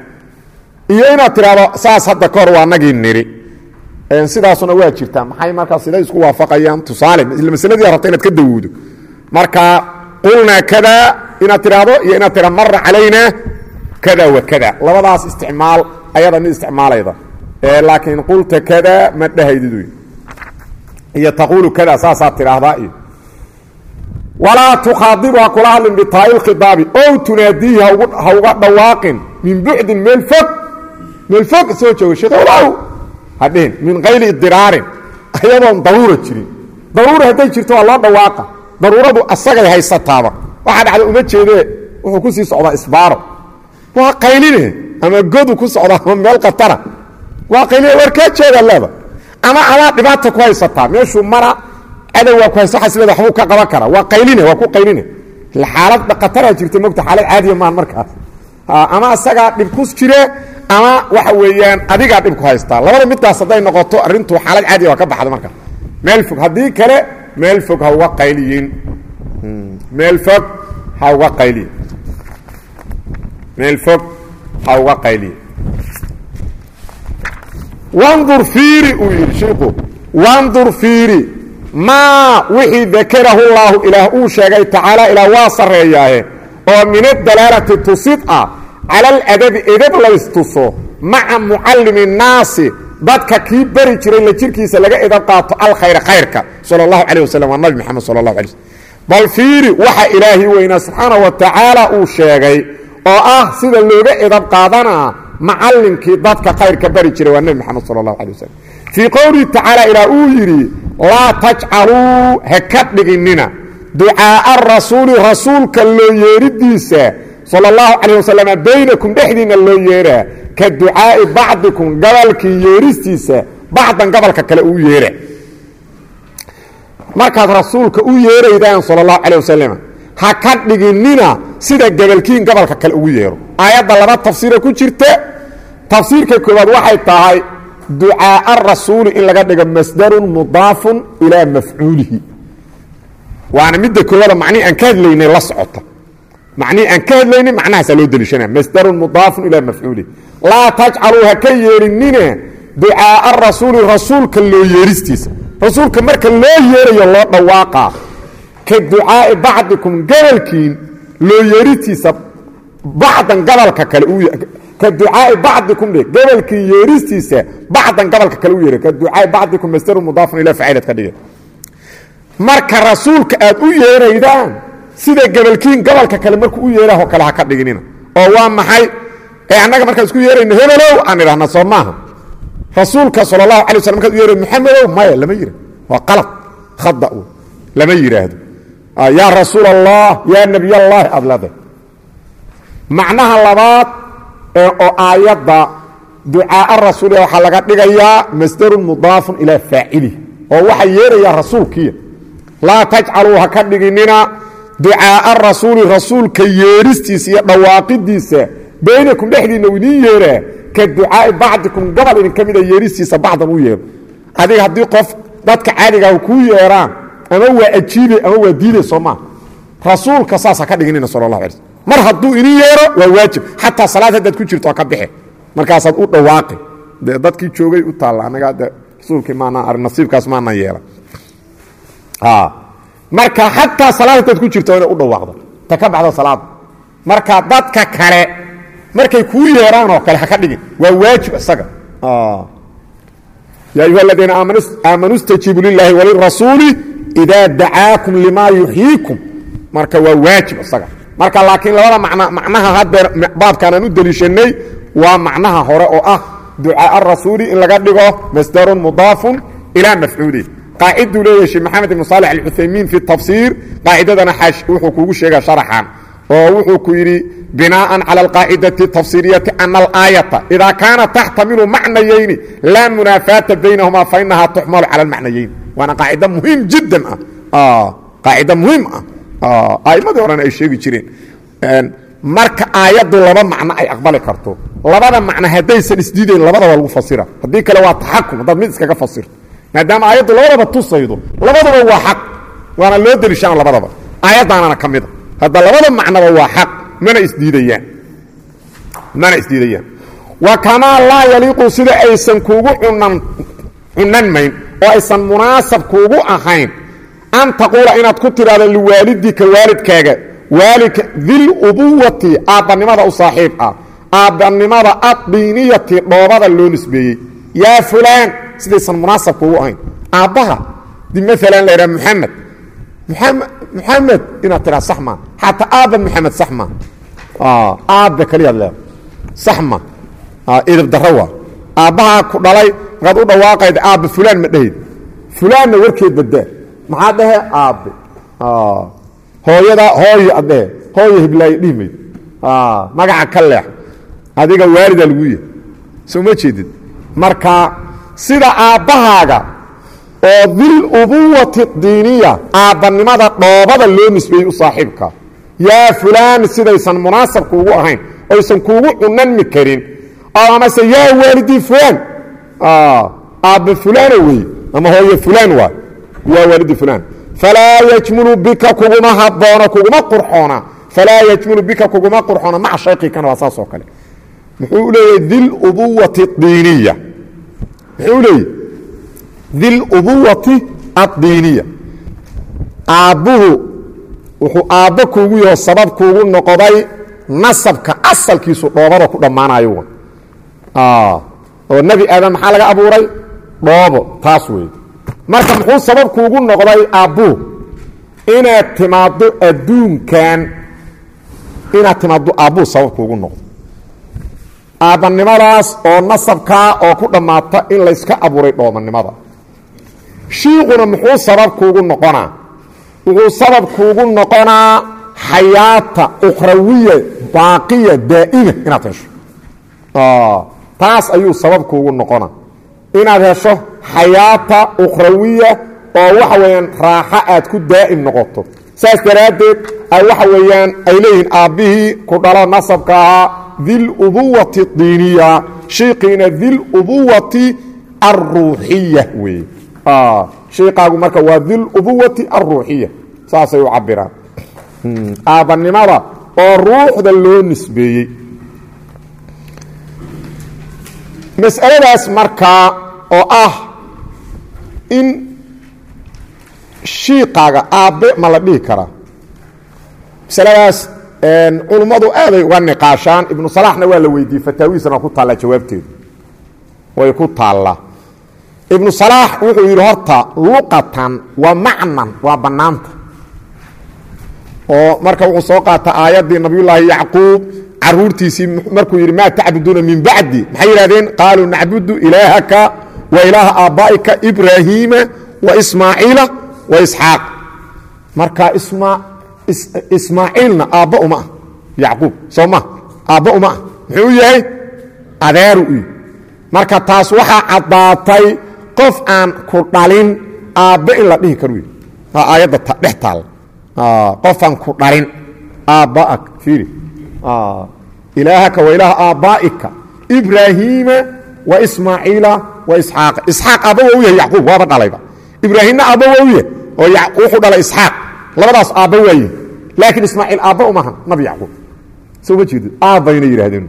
iyo inaad tidhaahdo saas hadda ka hor waa nagii niri sidaasuna waa jirtaa. Maxay markaa siday isku waafaqayaan? Tusaale masaladii rabta inaad ka dawoodo. Marka qulnaa kada inaad tidhaahdo iyo inaad tidhahdo mara calayna kada wa kada. Labadaas isticmaal ayada mid isticmaalayda. Laakiin qulta kada ma dhahaydid iyo taquulu kada saasaad tidhaahdaa iyo. Walaa tukhaadibu ha kula hadlin bitaa'i lkhidaabi ow tunaadiihi ha uga dhawaaqin min bucdin meel fog meel fog soo jooga sheekhow hadhihin min kayri idiraarin. Ayadoon daruura jirin. Daruura hadday jirto waa loo dhawaaqa. Daruuradu asagay haysataaba. Waxaa dhacda uma jeedee wuxuu ku socdaa isbaaro. Waa qayline ama godu ku socdaa ama meel katara waa qayline war jeeda leeda ama adaa dhibaata ku haysataa meeshuu mara cadow waa ku haysta xasleeda waxbuu ka qaban karaa. Waa qayline waa ku qayline xaalad khataraa jirta mogta xaalad caadiya maan markaas ama asagaa dhib ku jire ama waxa weeyaan adigaa dhib ku haystaa labada middaas hadday noqoto arrintu xaalad caadiya waa ka baxda marka. Meel fog haddii kale meel fog ha uga qayliyin. Meel fog ha uga qayliyin. Meel fog ha uga qayliyin. Wandur fiiri uu yidhi shiiku wandur fiiri maa wixii dakarahu llaahu ilaah uu sheegay tacaala ilaah waa sarreeyaahe oo min adalaalati tusid ah cala aladabi edab laystuso maca mucallimi nnaasi dadka kii beri jiray la jirkiisa laga edab qaato alkhayra khayrka. Sala allahu calah wasalam waa nabi moxamed sala allahu alay slm bal fiiri waxa ilaahi weynaa subxaana wa tacaala uu sheegay oo ah sida looga edab qaadanaa macallinkii dadka khayrka bari jiray waa nebi moxamed sala allahu alay wasalam fii qowlihi tacaala ilaah uu yidhi laa tajcaluu ha ka dhiginina ducaa'a rasuuli rasuulka loo yeeridiisa sala allahu calayh wasalam baynakum dhexdiinna loo yeeraa ka ducaa'i bacdikum gabalkii yeeristiisa bacdan gabalka kale uu yeera. Markaad rasuulka u yeeraydaan sala allahu calayh wasalam ha ka dhiginina sida gabalkiin gabalka kale ugu yeero. Aayadda laba tafsiira ku jirta tafsiirka koowaad waxay tahay ducaa'a rasuuli in laga dhigo masdarun mudaafun ilaa mafcuulihi. Waana midda koowaada macnihii aan ka hadlaynay la socota macnihii aan ka hadlaynay macnahaasaa loo deliishanaya masdarun mudaafun ilaa mafcuulihi laa tajcaluu ha ka yeerinina ducaa'a rasuuli rasuulka loo yeeristiisa rasuulka marka loo yeerayo loo dhawaaqaa ka ducaa'i bacdikum gabalkiin loo yeeristiisa bacdan gabalka kale ka ducaa'i bacdikum dhe gabalkii yeeristiisa bacdan gabalka kale u yeeray ka ducaa'i bacdikum masdarun mudaafun ilaa faciilad sida gabalkiin gabalka kale markuu u yeeraho kale ha ka dhiginina oo waa maxay? Ee annaga markaan isku yeerayno hebelow aan idhahna soo maaha. Rasuulka sala allahu alay waslam markaad u yeeray maxamedow maya lama yira waa qalad khada lama yidhaahdo yaa rasuul allah yaa nebiy allahi aad leedahay macnaha labaad oo aayadda ducaa'a rasuul waxaa laga dhigayaa masdarun mudaafun ilaa faacilih oo waxaa yeerayaa rasuulkiiya. Laa tajcaluu ha ka dhiginina ducaa'a rasuuli rasuulka yeeristiisa iyo dhawaaqidiisa baynakum dhexdiinna u idiin yeeraa ka ducaa'i bacdikum gabal idin ka mida yeeristiisa bacdan u yeero adiga haddii qof dadka caadigaah kuu yeeraan ama waa ajiibe ama waa diiday soo rasuulka saas ha ka dhiginina sal alay slm mar hadduu idin yeero waa waajib xataa salaad haddaad ku jirto ka bixe markaasaad u dhawaaqi de dadkii joogay u taalla anaga de rasuulkii maanaan arag nasiibkaas maanaan yeela marka xataa salaad ku jirto inay u dhawaaqdo ta ka baxdo salaada marka dadka kale markay kuu yeeraan oo kale ha ka dhigin waa waajib isaga yaa ayuha aladiina aamanuu istajiibuu lilaahi walirasuuli idaa dacaakum limaa yuxyiikum marka waa waajib isaga marka laakiin labada man macnaha haddeer baabkaan aan u deliishanay waa macnaha hore oo ah ducaaء rasuuli in laga dhigo masdarun mudaafun ilaa mafcuuli qaaciduu leeyahay sheekh maxamed ibnu saalax alcuthaymiin fi tafsiir qaacidadana wuxuu kugu sheega sharaxan oo wuxuu ku yidhi binaaan cala alqaacidati tafsiiriyati ana alaayata idaa kaana taxtamilu macnayayni laa munaafaata baynahumaa fainahaa tuxmalu cala almacnayayni. Waana qaacida muhiim jiddan ah. Qaacida muhiim ah. A'imadii horena ay sheegi jireen. Marka aayaddu laba macno ay aqbali karto. Labada macno haddaysan isdiidayn labada lagu fasira. Haddii kale waa taxakum haddaad mid iskaga fasirto maadaama aayaddu labadaba tusaydo labaduba waa xaq waana loo delishaan labadaba. Aayaddaanana ka mida. Hadda labada macnoba waa xaq mana isdiidayaan. Mana isdiidayaan. Wa kamaa laa yaliiqu sida aysan kuugu cunan cunanmayn oo aysan munaasab kuugu ahayn an taquula inaad ku tidhahdo liwaalidika waalidkaaga waalidka dilubuwati aabbanimada u saaxiib ah aabbanimada addiiniyati dhoobada loo nisbeeyey. Yaa fulaan sidaysan munaasab kuugu ahayn. Aabbaha di maalan la yidhaha muxamed muamed muxamed inaad tidhaha sax maa xataa aabba muxamed sax maa aabba keliyaad leeda sax ma edab daro waa aabbahaa ku dhalay markaad u dhawaaqayda aabbe fulaan ma dhehid fulaanna warkeed badaa maxaa dhehe aabbe? Hooyada hooyo ad dhehe hooyo hiblaayo dhihi mayd. Magaca ka leex. Adiga waalidaa lagu yahay soo ma jeedid marka sida aabbahaaga oo dil ubuwati diiniya aabbanimada dhoobada loo nisbeeyey u saaxiibka. Yaa fulaan sidaysan munaasab kuugu ahayn oysan kuugu cunanmi karin. Oo amase yaa waalidii fulaan. Aabbe fulaana wey ama hooye fulaan waa. Yaa waalidii fulaan. Falaa yajmulu bika kuguma haboono kuguma qurxoona. Falaa yajmulu bika kuguma qurxoona. Maca shaykikana waa saas oo kale. Muxuu leeyahay dilubuwati diiniya muxuu leeyahy dilubuwati addiiniya. Aabbuhu wuxuu aabbo kuugu yaho sabab kuugu noqday nasabka asalkiisu dhoobada ku dhammaanayo oo nebi aadam maxaa laga abuuray? Dhoobo taas wey marka muxuu sabab kuugu noqday aabbuhu inaad timaaddo adduunkan. Inaad timaaddo aabbuhu sabab kuugu noqdo aabbannimadaas oo nasabkaa oo ku dhammaata in layska abuuray dhoobanimada shiiquna muxuu sabab kuugu noqonaa? Wuxuu sabab kuugu noqonaa xayaata ukhrawiya baaqiya daa'ima inaad hesho. Taas ayuu sabab kuugu noqonaa. Inaad hesho xayaata ukhrawiya oo waxa weeyaan raaxo aad ku daa'im noqoto saas daraaddeed ay waxa weeyaan ay leeyihiin aabbihii ku dhalo nasabka ahaa dilubuwati diiniya. Shiiqiina dilubuwati alruuxiya wey. Shiiqaagu marka waa dilubuwati alruuxiya saasay u cabiraan aabbannimada oo ruuxda loo nisbeeyey. Mas'aladaas markaa oo ah in shiiqaaga aabbe ma la dhihi karaa masaladaas culummadu aaday uga niqaashaan. Ibnu salaxna waa la weydiiyey fataawiisana ku taallaa jawaabteedu. Way ku taallaa. Ibnu salaax wuxuu yidhi horta luqatan wa macnan waa bannaanta. Oo marka wuxuu soo qaata aayaddii nabiyullaahi yacquub caruurtiisii markuu yidhi maa tacbuduuna min bacdi? Maxay yidhahdeen qaaluu nacbudu ilaahaka wa ilaaha aabbaa'ika ibraahiima wa ismaaciila wa isxaaq. Marka ismaaciilna aabba uma ah. Yacquub soo ma aabba uma ah. Muxuu yahay? Adeeru u marka taas waxaa caddaatay qof aan ku dhalin aabbe in la dhihi karu yidhi. Aayadda dhex taal. Qofaan ku dhalin aabbaak fiiri. Ilaahaka wa ilaaha aabbaa'ika ibraahiima wa ismaaciila wa isxaaqa. Isxaaq aabba waa u yahay yacquub waaba dhalayba ibraahimna aabba waa u yahay oo wuxuu dhalay isxaaq. Labadaas aabba waaye laakiin ismaaciil aabba umahan nabi yacquub soo ma jeedo aabbayna yidhahdeen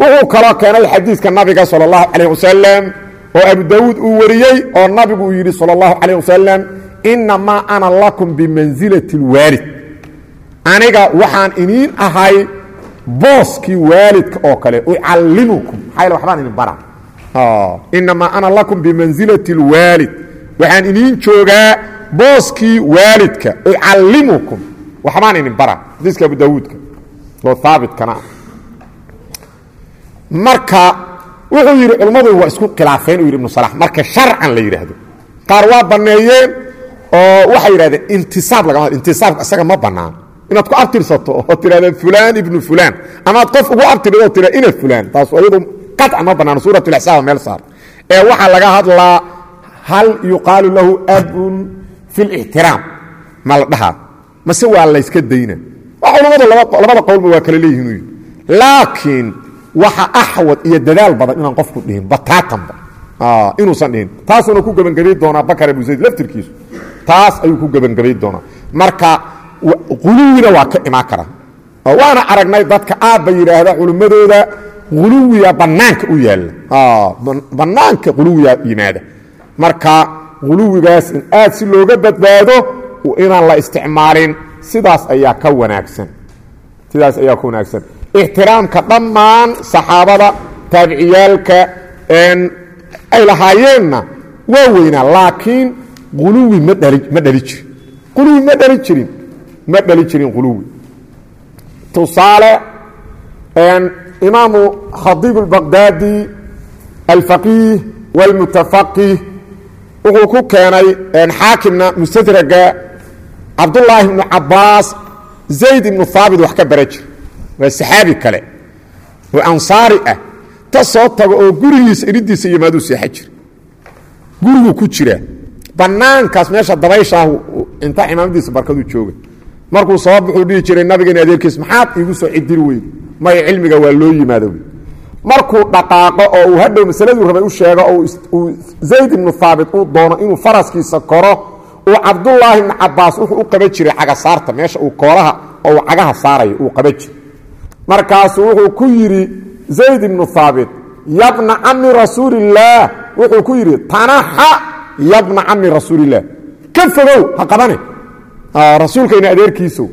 wuxuu kaloo keenay xadiidka nabiga sala allahu calayh wasalam oo abu daawuud uu wariyey oo nabigu uu yidhi sala allahu calayh wasalam inamaa ana lakum bimansilati lwaalid aniga waxaan iniin ahay booskii waalidka oo kale ucallimukum. Maxaa yaele waxbaan idin bara inamaa ana lakum bimansilati lwaalid waxaan iniin joogaa booskii waalidka ucallimukum waxbaan idin bara xadiiska abu dawuudka oo haabitkana ah marka wuxuu yidhi culummadu waa isku khilaafeen u yidhi ibnu salax. Marka sharcan la yidhaahdo. Qaar waa banneeyeen oo waxay yidhahdeen intisaab lagama intisaabka isaga ma bannaan. Inaad ku abtirsato oo tidhahda fulaan ibnu fulaan amaad qof ugu abtiridoo tira ina fulaan taas iyadu qaطca ma bannaan. Suuratulixsaaba meel saar. Ee waxaa laga hadlaa hal yuqaalu lahu abun fi اlاxtiraam ma la dhahaa. Mase waa layska dayna? Culummadu labada qowlba waa kala leeyihiin yidhi laakiin waxa axwad iyo dadaal badan inaan qofku dhihin bataatanba. Inuusan dhihin. Taasuuna ku gebangabay doonaa bakar abu zayd laftirkiisu. Taas ayuu ku gebangabay doonaa. Marka quluwina waa ka imaan kara. Waana aragnay dadka aabba yidhaahda culimmadooda quluwiya bannaanka u yaalla. Bannaanka quluwiya yimaada marka quluwigaas in aad si looga badbaado inaan la isticmaalin. Sidaas ayaa ka wanaagsan. Sidaas ayaa ka wanaagsan. Ixtiraamka dhammaan saxaabada taabiciyaalka ay lahaayeenna waa weynaa laakiin quluwi ma ma dhali jirin. Quluwi ma dhali jirin ma dhali jirin quluwi tusaale imaamu khadiib اlbaqdaadi alfaqiih wاlmutafaqih wuxuu ku keenay xaakimna mustadraga cabdullaahi ibnu cabaas zayd ibnu haabit wax ka bara jir. Waa saxaabi kale oo ansaari ah ta soo tago oo gurigiisa iridiisa yimaaduu seexa jira guriguu ku jiraa bannaankaas meesha dabayshaah inta cimaamadiisa barkaduu jooga. Markuu soo baxuu dhihi jiray nabigeena adeerkiis maxaad iigu soo cidiri weyde. Maya cilmiga waa loo yimaado markuu dhaqaaqo oo uu hadhow masaladuu rabay u sheego oo zayd ibnu haabit uu doono inuu faraskiisa koro uu cabdullaahi ibnu cabaas wuxuu u qaban jiray cagasaarta meesha uu koolaha oo uu cagaha saarayo uu qaban jiray. Markaasuu wuxuu ku yidhi zayd ibnu haabit yabna cami rasuulillaah wuxuu ku yidhi tanaxa yabna cami rasuulillaah ka fogow ha qabane. Rasuulkayna adeerkiisow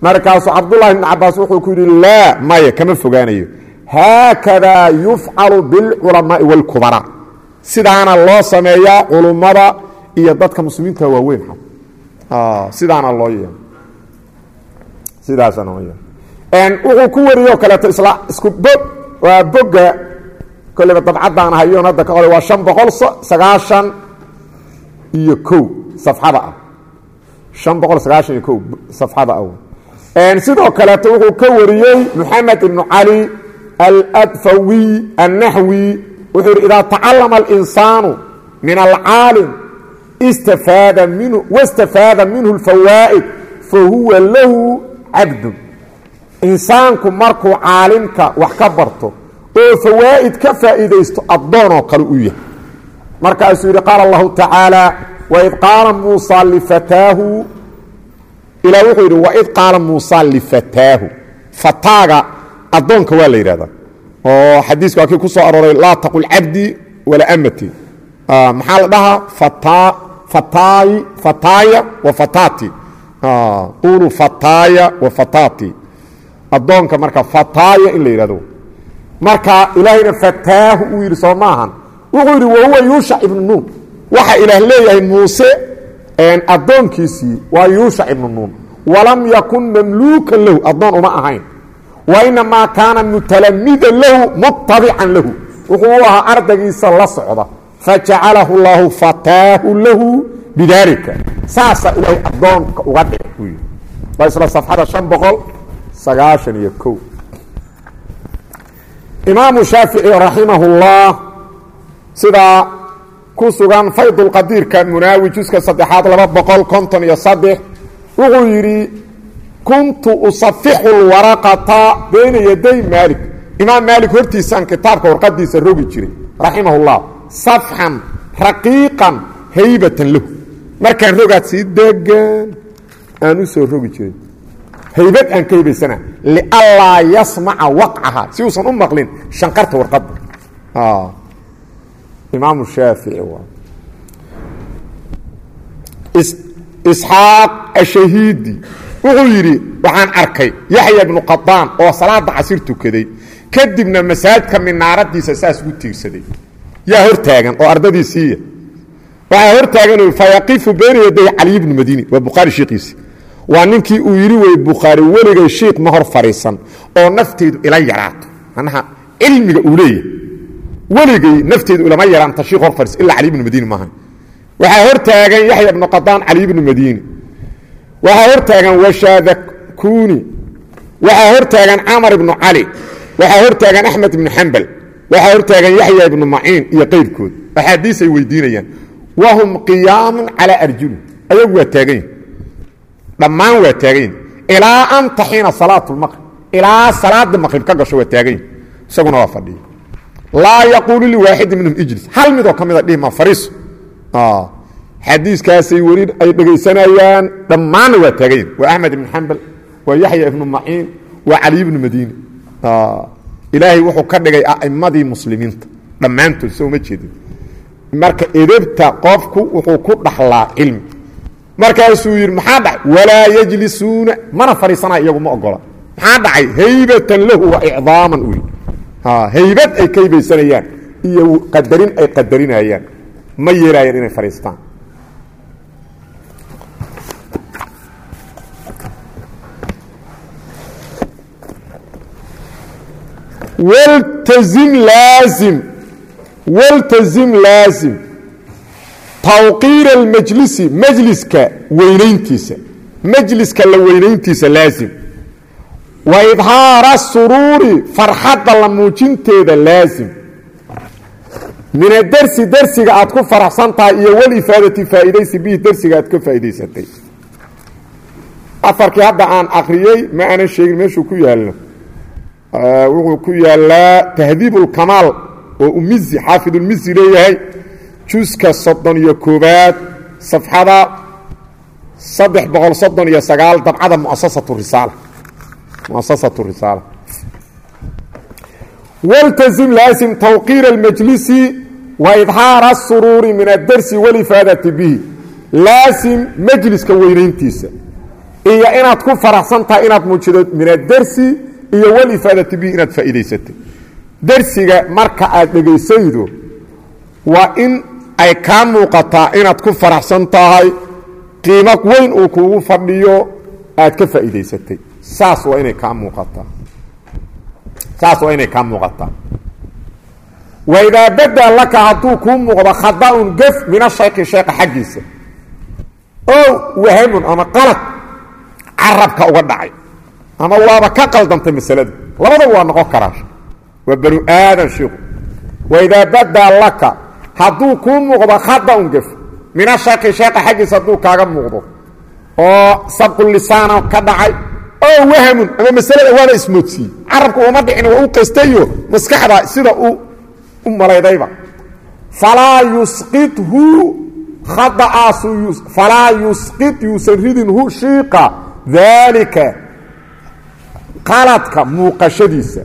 markaasuu cabdullahi ibnu cabaas wuxuu ku yidhi laa maya kama fogaanayo haakadaa yufcalu bilculamaai wاlkubaraa sidaana loo sameeyaa culummada iyo dadka muslimiinta waaweyn sidaana loo ye sidaasana wuxuu ku wariyoo kaleeto isla isku bog waa boga kolleyba dabcaddaan hayoon hadda ka qoray waa شhan boqol sagaashan iyo kow safxada ah شhan boqol sagaashan iyo kow safxada ah sidoo kaleeto wuxuu ka wariyey moxamed ibnu cali aladfawiy annaxwi wuxuu yidhi idaa tacallama alinsaanu min alcaalim istafaada minhu wastafaada minhu alfawaa'id fa huwa lahu cabdun insaanku markuu caalimka wax ka barto oo fawaa'id ka faa'iidaysto addoonoo kale u yahay. Markaasuu yidhi qaala allahu tacaala waid qaala muusaa lifataahu ilah wuxuu yidhi waid qaala muusaa lifataahu fataaga addoonka waa la yidhahdaa. Oo xadiiska waa kii ku arooray laa taqul cabdi walaa amati maxaa la dhahaa? Fataay fataaya wa fataati. Quluu fataaya wa fataati. Addoonka marka fataaya in la yidhahdo. Marka ilaahayna fataahu uu yidhi soo maahan wuxuu yidhi wahuwa yuushac ibnu nuun. Waxa ilaah leeyahay muuse addoonkiisii waa yuushac ibnu nuun. Walam yakun mamluukan lahu addoon uma ahayn wainamaa kaana mutalamidan lahu mutabican lahu. Wuxuu u ahaa ardaygiisa la socda. Fajacalahu llaahu fataahu lahu bidaalika. Saasaa ilaahay addoonka uga dhici buu yidhi. Waa isla safxada شhan boqol sagaashan iyo kow. Imaamu shaafici raximah اllah sidaa ku sugan faydulqadiirka munaawi juska saddexaad laba boqol konton iyo saddex wuxuu yidhi kuntu usafixu lwaraqata bayna yaday maalik. Imaam maalik hortiisaan kitaabka warqadiisa rogi jiray raximah اllah safxan raqiiqan haybatan lahu. Markaan rogaad sii degan aan u soo rogi jiray haybad aan ka haybaysana lianlaa yasmaca waqcaha. Si uusan u maqlin shanqarta warqadda. Imaamu shaafici waa. Isxaaq ashahiidi wuxuu yidhi waxaan arkay yaxya ibnu qadaan oo salaada casir tukaday. Kadibna masaajidka minaaradiisa saas ugu tiirsaday yaa hor oo ardadiisiiya waxaa hor fayaqifu bayna yaday caliy bnu madiini waa bukhaari shiikiisi waa ninkii uu yidhi wey bukhaari weligay shiik ma hor fadhiisan oo nafteydu ila yaraato. Manaha cilmiga uu leeyahay. Weligay nafteydu ilama yaraanta shiik hor fadhiisan ilaa cali bnu madiini maaha. Waxaa hor yaxya ibnu qadaan cali bnu madiini waxaa hor taagan washaadakuni waxaa hor taagan camar ibnu cali waxaa hor taagan axmed ibnu xambal waxaa hor taagan yaxya ibnu maciin iyo qayrkood axaadiis ay weydiinayaan. Wahum qiyaamun calaa arjuli. Ayagu waa taagan yihiin dhammaan taagan yihiin ilaa an taxiina salaat lmaqrib ilaa salaada maqrib ka gasho waa taagan yihiin isaguna waa fadhiya laa yaquulu liwaaxidi minhum ijlis. Hal midoo ka mida dhihma fariiso xadiiskaasay weli ay dhegaysanayaan dhammaanna waa taagan yihiin waa axmed ibnu xambal waa yaxya ibnu maciin waa cali ibnu madiini ilaahay wuxuu ka dhigay a'immadii muslimiinta. Dhammaantood soo ma jeedin. Marka edebta qofku wuxuu ku dhaxlaa cilmi. Markaasuu yidhi maxaa dhacay? Walaa yajlisuuna. Mana fadhiisanaya iyagu ma ogola. Maxaa dhacay? Haybatan lahu wa icdaaman uu yidhi. Haybad ay ka iyo qadarin ay qadarinayaan. Ma yeelaayaan inay fadhiistaan waltazim laazim waltazim laazim tawqiira almajlisi majliska weynayntiisa majliska la weynayntiisa laazim wa idhaara suruuri farxadda la muujinteeda laazim min adersi dersiga aad ku faraxsan tahay iyo walifaadati faa'iidaysi bihi dersiga aad ka faa'idaysatay afarkii hadda aan akriyey ma aanan sheegin meeshuu ku yaallo wuxuu ku yaalaa tahdiib ulkamaal oo umizi xaafidulmizi leeyahay juska soddon iyo koobaad safxada saddex boqol soddon iyo sagaal dabcada muasasatu risaala. Muasasatu risaala. Waltazim laasim tawqiira almajlisi wa idhaara asuruuri min addarsi walifaadati bihi. Laasim majliska weynayntiisa. Iyo inaad ku faraxsan inaad muujido min adarsi iyo walifaadati bihi inaad faa'iidaysatay. Dersiga marka aad dhegaysaydo waa in ay kaa muuqataa inaad ku faraxsan tahay qiimo weyn uu kuugu fadhiyo aad ka faa'iidaysatay. Saas waa inay kaa muuqataa. Saas waa inay kaa muuqataa. Waidaa badaa laka hadduu kuu muuqdo khada'un gef min ashayki sheeka xaggiisa. O wahamun ama qalad carabka uga dhacay ama waaba ka qaldantay masaladu. Labadaba waa noqon karaa. Waa banu aadan shiiku waidaa badaa laka hadduu kuu muuqdo khada'un gef. Min ashayki sheeka xaggiisa hadduu kaaga muuqdo. Oo sabqulisaana ka dhacay. Oo wahamun ama masalada waana ismoodsiiyey. Carabka uma dhicin waa u qastayo maskaxda sida uu u malaydayba. Falaa yusqidhu khada'aasu falaa yusqid yuusan ridinhu shiiqa. Daalika qaladka muuqashadiisa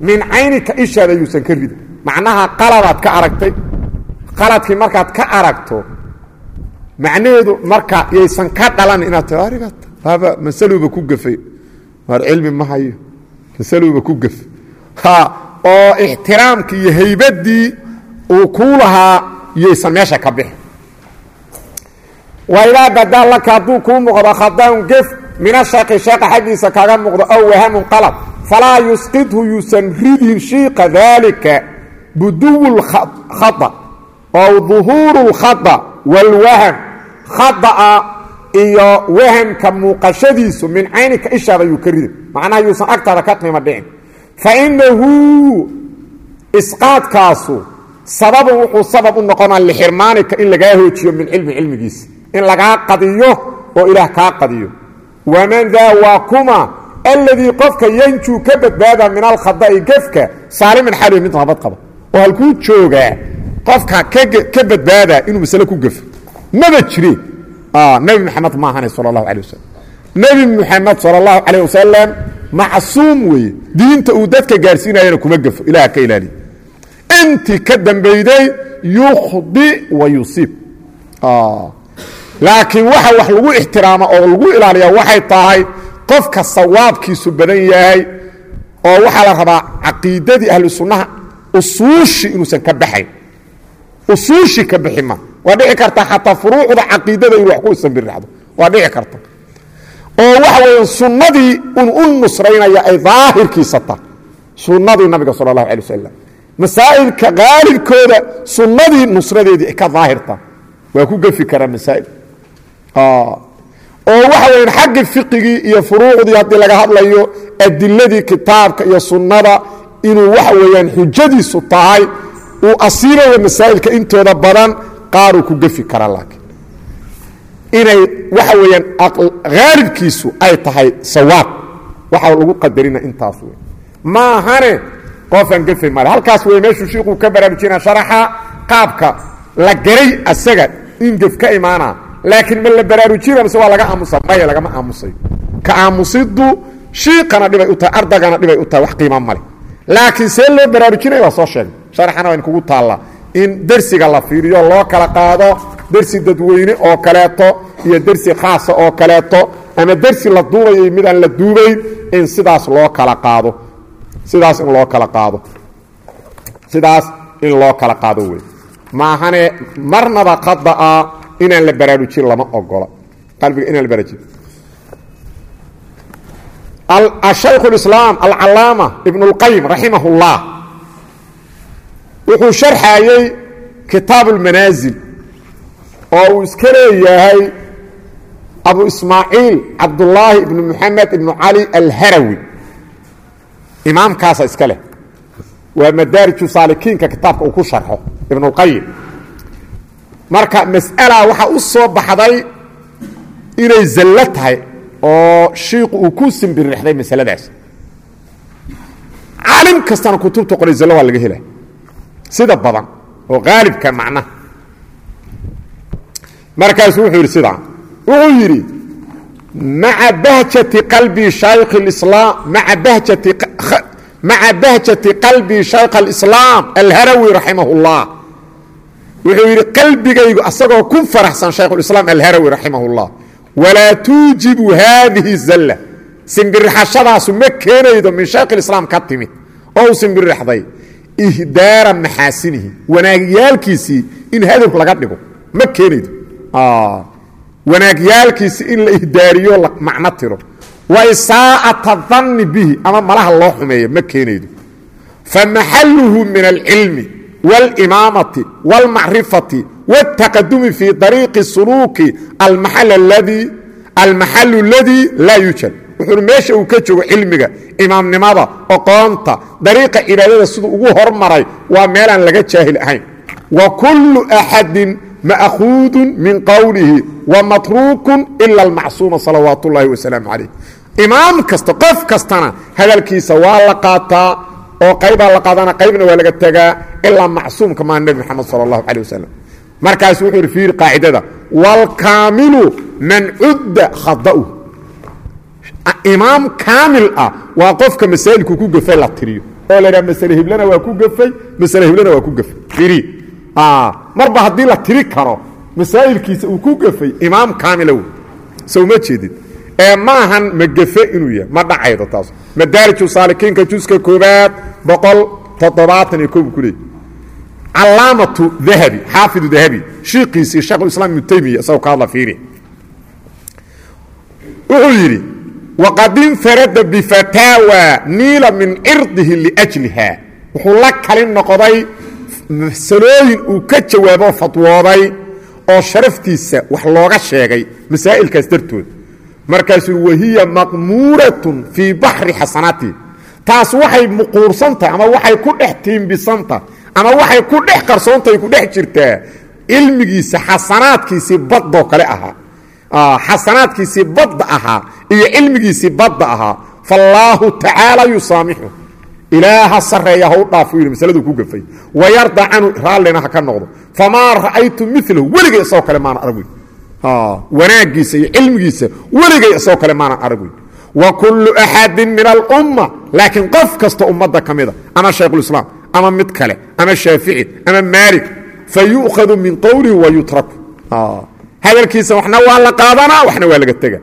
min caynika ishaada yuusan ka ridin. Macnaha qaladaad ka aragtay qaladkii markaad ka aragto macnaheedu marka yaysan ka dhalan inaad ti ariga baaba masaluuba ku gafay. Waar cilmi ma hayo masaluuba ku ha oo ixtiraamkii iyo haybaddii uu kuu lahaa yaysan meesha ka bixin. Waidaa badaa laka hadduu kuu muuqdo khadaan gef min ashaqi sheeqa xaggiisa kaga muuqdo aw wahamun qalad falaa yusqidhu yuusan ridin shiiqa daalika buduwu lkhada ow duhuuru lkhada wاlwaham khada'a iyo wahamka muuqashadiisu min caynika ishaada yuu ka rida macnaha yuusan agtaada ka qiimo dhicin. Fainahu isqaadkaasu sababun wuxuu sabab u noqonaa lixirmaanika in lagaa hoojiyo min cilmi cilmigiisa in lagaa qadiyo oo ilaah kaa waman daa waa kuma alladii qofka yanjuu ka badbaada min alkhada'i gefka saaliman xaliyo mid nabad qaba oo halkuu joogaa qofka ka badbaada inuu masale ku gafo maba jire nebi maxamed maahane sal allahu alay wasalam nebi muxamed sal allahu calayh wasalam macsuum weeye diinta uu dadka gaarsiinayana kuma gafo ilaah ka ilaaliya intii ka dambeyday yukhdi wa yusiib laakiin waxa wax lagu ixtiraama oo lagu ilaaliya waxay tahay qofka sawaabkiisu badan yahay oo waxaa la rabaa caqiidadii ahlu sunnaha usuushi inuusan ka baxayn. Usuushi ka bixi ma. Waa dhici karta xataa furuucda caqiidada inu wax ku isanbiracdo waa dhici karta. Oo waxa weya sunnadii un u nusraynaya ay daahirkiisa sunnadii nabiga sala allahu alay wasalam masaa'ilka qaalibkooda sunnadii nusradeedii ay ka daahirta. Waa ku gefi karaa masaa'il oo waxa weya xagga fiqigii iyo furuucdii haddii laga hadlayo adiladii kitaabka iyo sunnada inuu waxa weeyaan xujadiisu tahay uu asiilayo masaa'ilka intooda badan qaaruu ku gefi karaa laakiin. Inay waxa weeyaan haalibkiisu ay tahay sawaab. Waxa lagu qadarina intaas wey maahane qofaan gefi male halkaas wey meeshuu shiikhuu ka baraarujina sharaxa qaabka la garay asaga in gef ka imaana laakiin ma la baraarujina mise waa laga aamusa maya lagama aamusayo ka aamusiddu shiiqana dhibay u tahay ardagana dhibay u tahay wax qiima male laakiin see loo baraarujinaya waa soo sheegay. Sharaxana waa in kugu taallaa in dersiga la fiiriyo loo kala qaado dersi dadweyne oo kaleeto iyo dersi khaasa oo kaleeto ama dersi la duubayo mid aan la duubayn in sidaas loo kala qaado. Sidaas in loo kala qaado. Sidaas in loo kala qaado wey. Maahane marnaba qada'a inaan la baraarujin lama ogola qalbiga inaan la baraarujin shaykh اislaam alcalaama ibn اlqayim raximah اllah wuxuu sharxayey kitaab اlmanaasil oo uu iska leeyahay abu ismaaciil cabdulaahi ibn muxamed ibn cali alharawi imaamkaasa iska leh waa madaariju saalikiinka kitaabka uu ku sharxo ibn اlqayim marka mas'ala waxaa u soo baxday inay zallo tahay oo shiiku uu ku simbirixday masaladaas. Caalim kastana kutubta qoray zallo waa laga hela sida badan oo qaalibka macnaha markaasu wuxuu yidhi sidaa wuxuu yidhi maca bahjati qalbii shaykh اlislaam maa bahjati maca bahjati qalbii shaykh alislaam alharawi raximah wuxuu yidhi qalbigaygu asagoo ku faraxsan shaykhulislaam alharawi raximah اllah walaa tuujibu haadihi zalla. Simbirixashadaasu ma keenaydo min shaykhiislaam ka timid. Oo uu simbirixday ihdaara maxaasinihi wanaagyaalkiisii in hadaf laga dhigo ma keenaydo. Wanaagyaalkiisii in la ihdaariyo macno tiro. Wa isaa'ata danni bihi ama malaha loo xumeeyo ma keenaydo. Fa maxaluhu min alcilmi wاlimaamati wاlmacrifati wاtaqadumi fii ariiqi suluuki almaxalu اladii laa yujad wuxuuna meesha uu ka joogo cilmiga imaamnimada oqoonta dariiqa cibaadada siduu ugu hormaray waa meelaan laga jaahil ahayn wa kullu axadin ma'khuudun min qowlihi wa matruukun ila almacsuuma salawaat ullaahi wasalaamu calayh imaam kasta qof kastana hadalkiisa waa la qaataa oo qaybaa la qaadana qaybna waa laga tegaa ilaa macsuumka maa nebi moxamed sala allahu calay wasalam markaasu wuxuu yidhi fiiri qaacidada waalkaamilu man cudda khada'u. Imaam kaamil ah waa qofka masaa'ilku ku gafay la tiriyo. Oo la idhaha masale hiblana waa ku gafay masale hiblana waa ku gafay. Fiiri marba haddii la tiri karo masaa'ilkiisa uu ku gafay imaam kaamila wey sow ma jeedid ee ma ahan magafe inuu yahay ma dhacaydo taas. Madaariju saalikiinka juska koobaad boqol toddobaatan iyo koobu ku calaamatu dahabi xaafidu dahabi shiikiisii sheekhulislaam ibnu taymiya isagoo ka hadla fiiri. Wuxuu yidhi waqad infarada bifataawa niila min cirdihi liajliha. Wuxuu la kali noqday masalooyin uu ka jawaabo fatwooday oo sharaftiisa wax looga sheegay masaa'ilkaas dartood markaasuu wahiya maqmuuratun fii baxri xasanaatihi taas waxay muquursan tahay ama waxay ku dhex tiimbisan tahay ama waxay ku dhex qarsoontahay ku dhex jirtaa cilmigiisa xasanaadkiisii baddoo kale ahaa. Xasanaadkiisii badda ahaa iyo cilmigiisii badda ahaa. Faallaahu tacaala yusaamixu. Ilaaha sareeya ha u masaladuu ku gafay. Wayarda raallina ha ka noqdo. Famaa ra'aytu milahu weligay isagoo kale maana arag wanaagiisa iyo cilmigiisa weligay isagoo kale maanan arag wey wa kullu axadin min alumma laakiin qof kasta ummadda ka mida ama shaykhulislaam ama mid kale ama shaafici ama maalik fa min qowlihi wa hadalkiisa waxna waa la qaadanaa waxna waa laga tega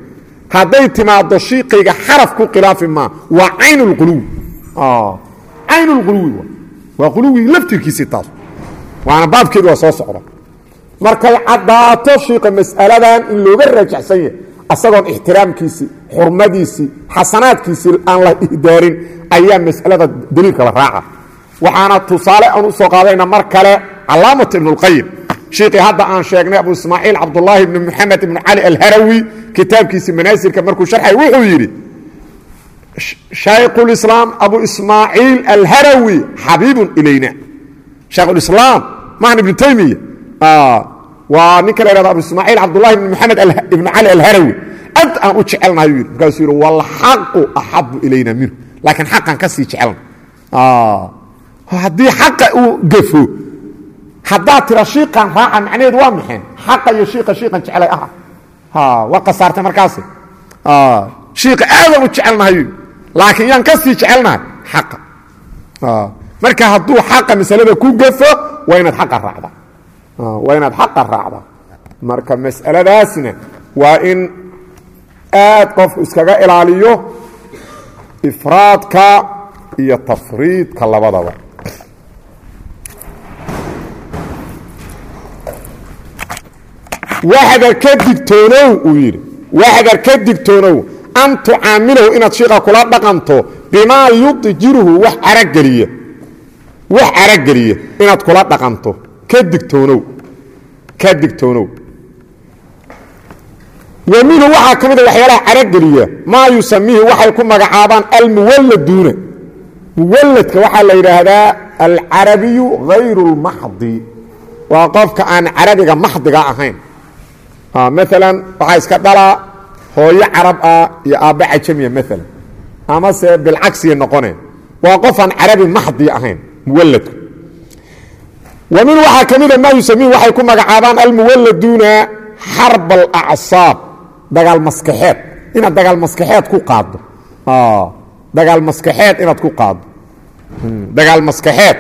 hadday timaaddo shiiqayga xaraf ku khilaafi maa waa caynulquluwi caynulquluwi waa quluwigii laftirkiisii taas. Waana baabkeedu waa soo socda markay caddaato shiiqa mas'aladan in looga raajaxsan yahay asagoon ixtiraamkiisii xurmadiisii xasanaadkiisii aan la ihdaarin ayaa mas'alada daliilka la raaca. Waxaana tusaale aan u soo qaadayna mar kale calaamatu ibnulqayim shiiqii hadda aan sheegnay abu ismaaciil cabdulaahi ibni moxamed ibnu cali alharawi kitaabkiisii manaasirka markuu sharxay wuxuu yidhi shaykhulislaam abu ismaaciil alharawi xabiibun ilayna. Shaykhulislaam maahan ibnu taymiya waa ninka la yhahdo abu ismaaciil cabdulahi ibn moxamed ibnu cali alharawi. Aad aan u jecelnahay yidhi. Markaasuu yidhi walxaqu axabu ilayna minhu. Laakiin xaqan ka sii jecelna. Haddii xaqa uu gafo haddaad tira shiiqan raaca macnaheedu waa maxeen xaqa iyo shiiqa shiiqan jecelay aha. Waa kasaartay markaasi. Shiiqa aadaan u jecelnahay laakiin yaan ka sii jecelnahay xaqa. Marka hadduu xaqa masalada ku gafo waa inaad xaqa raacda waa inaad xaqa raacda marka mas'aladaasna waa in aad qofku iskaga ilaaliyo ifraadka iyo tafriidka labadaba. Waxdar ka digtoonow uu yidhi. Waxdar ka digtoonow an tucaamilahu inaad shiiqa kula dhaqanto bimaa yudjiruhu wax carageliya wax carageliya inaad kula dhaqanto ka digtoonow ka digtoonow. Wa minhu waxaa ka mida waxyaalaha carageliya maa yusamiihi waxay ku magacaabaan almuwalladuuna. Muwalladka waxaa la yidhaahdaa alcarabiyu hayru اlmaxdi waa qofka aan carabiga maxdiga ahayn. Maalan waxaa iska dhalaa hooyo carab ah iyo aabba cajamiya maalan amase bilcagsiya noqone. Waa qof aan carabi maxdi ahayn muwaladku wa min waxaa ka mida maa yusamiihi waxay ku magacaabaan almuwalladuuna xarb alacsaab dagaal maskaxeed inaad dagaal maskaxeed ku qaaddo. Dagaal maskaxeed inaad ku qaaddo. Dagaal maskaxeed.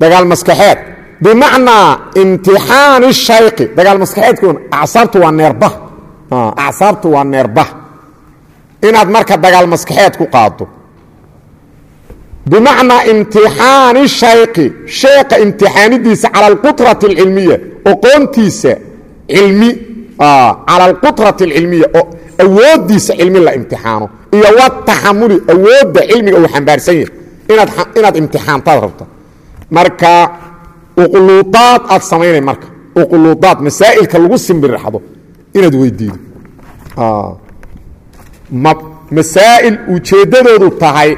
Dagaal maskaxeed. Bimacnaa imtixaani shayqi. Dagaal maskaxeedkoon acsaabtu waa neerbah acsaabtu waa neerbah inaad marka dagaal maskaxeed ku qaaddo bimacnaa imtixaani shayqi sheeqa imtixaanidiisa cala alqutrati alcilmiya oqoontiisa cilmi cala alqutrati alcilmiya oo awooddiisa cilmi la imtixaano iyo wataxamuli awoodda cilmiga uu xambaarsan yahay inaad imtixaantaad rabto marka uquluudaad aad samaynay marka uquluudaad masaa'ilka lagu simbirraxdo inaad weydiido masaa'il ujeeddadoodu tahay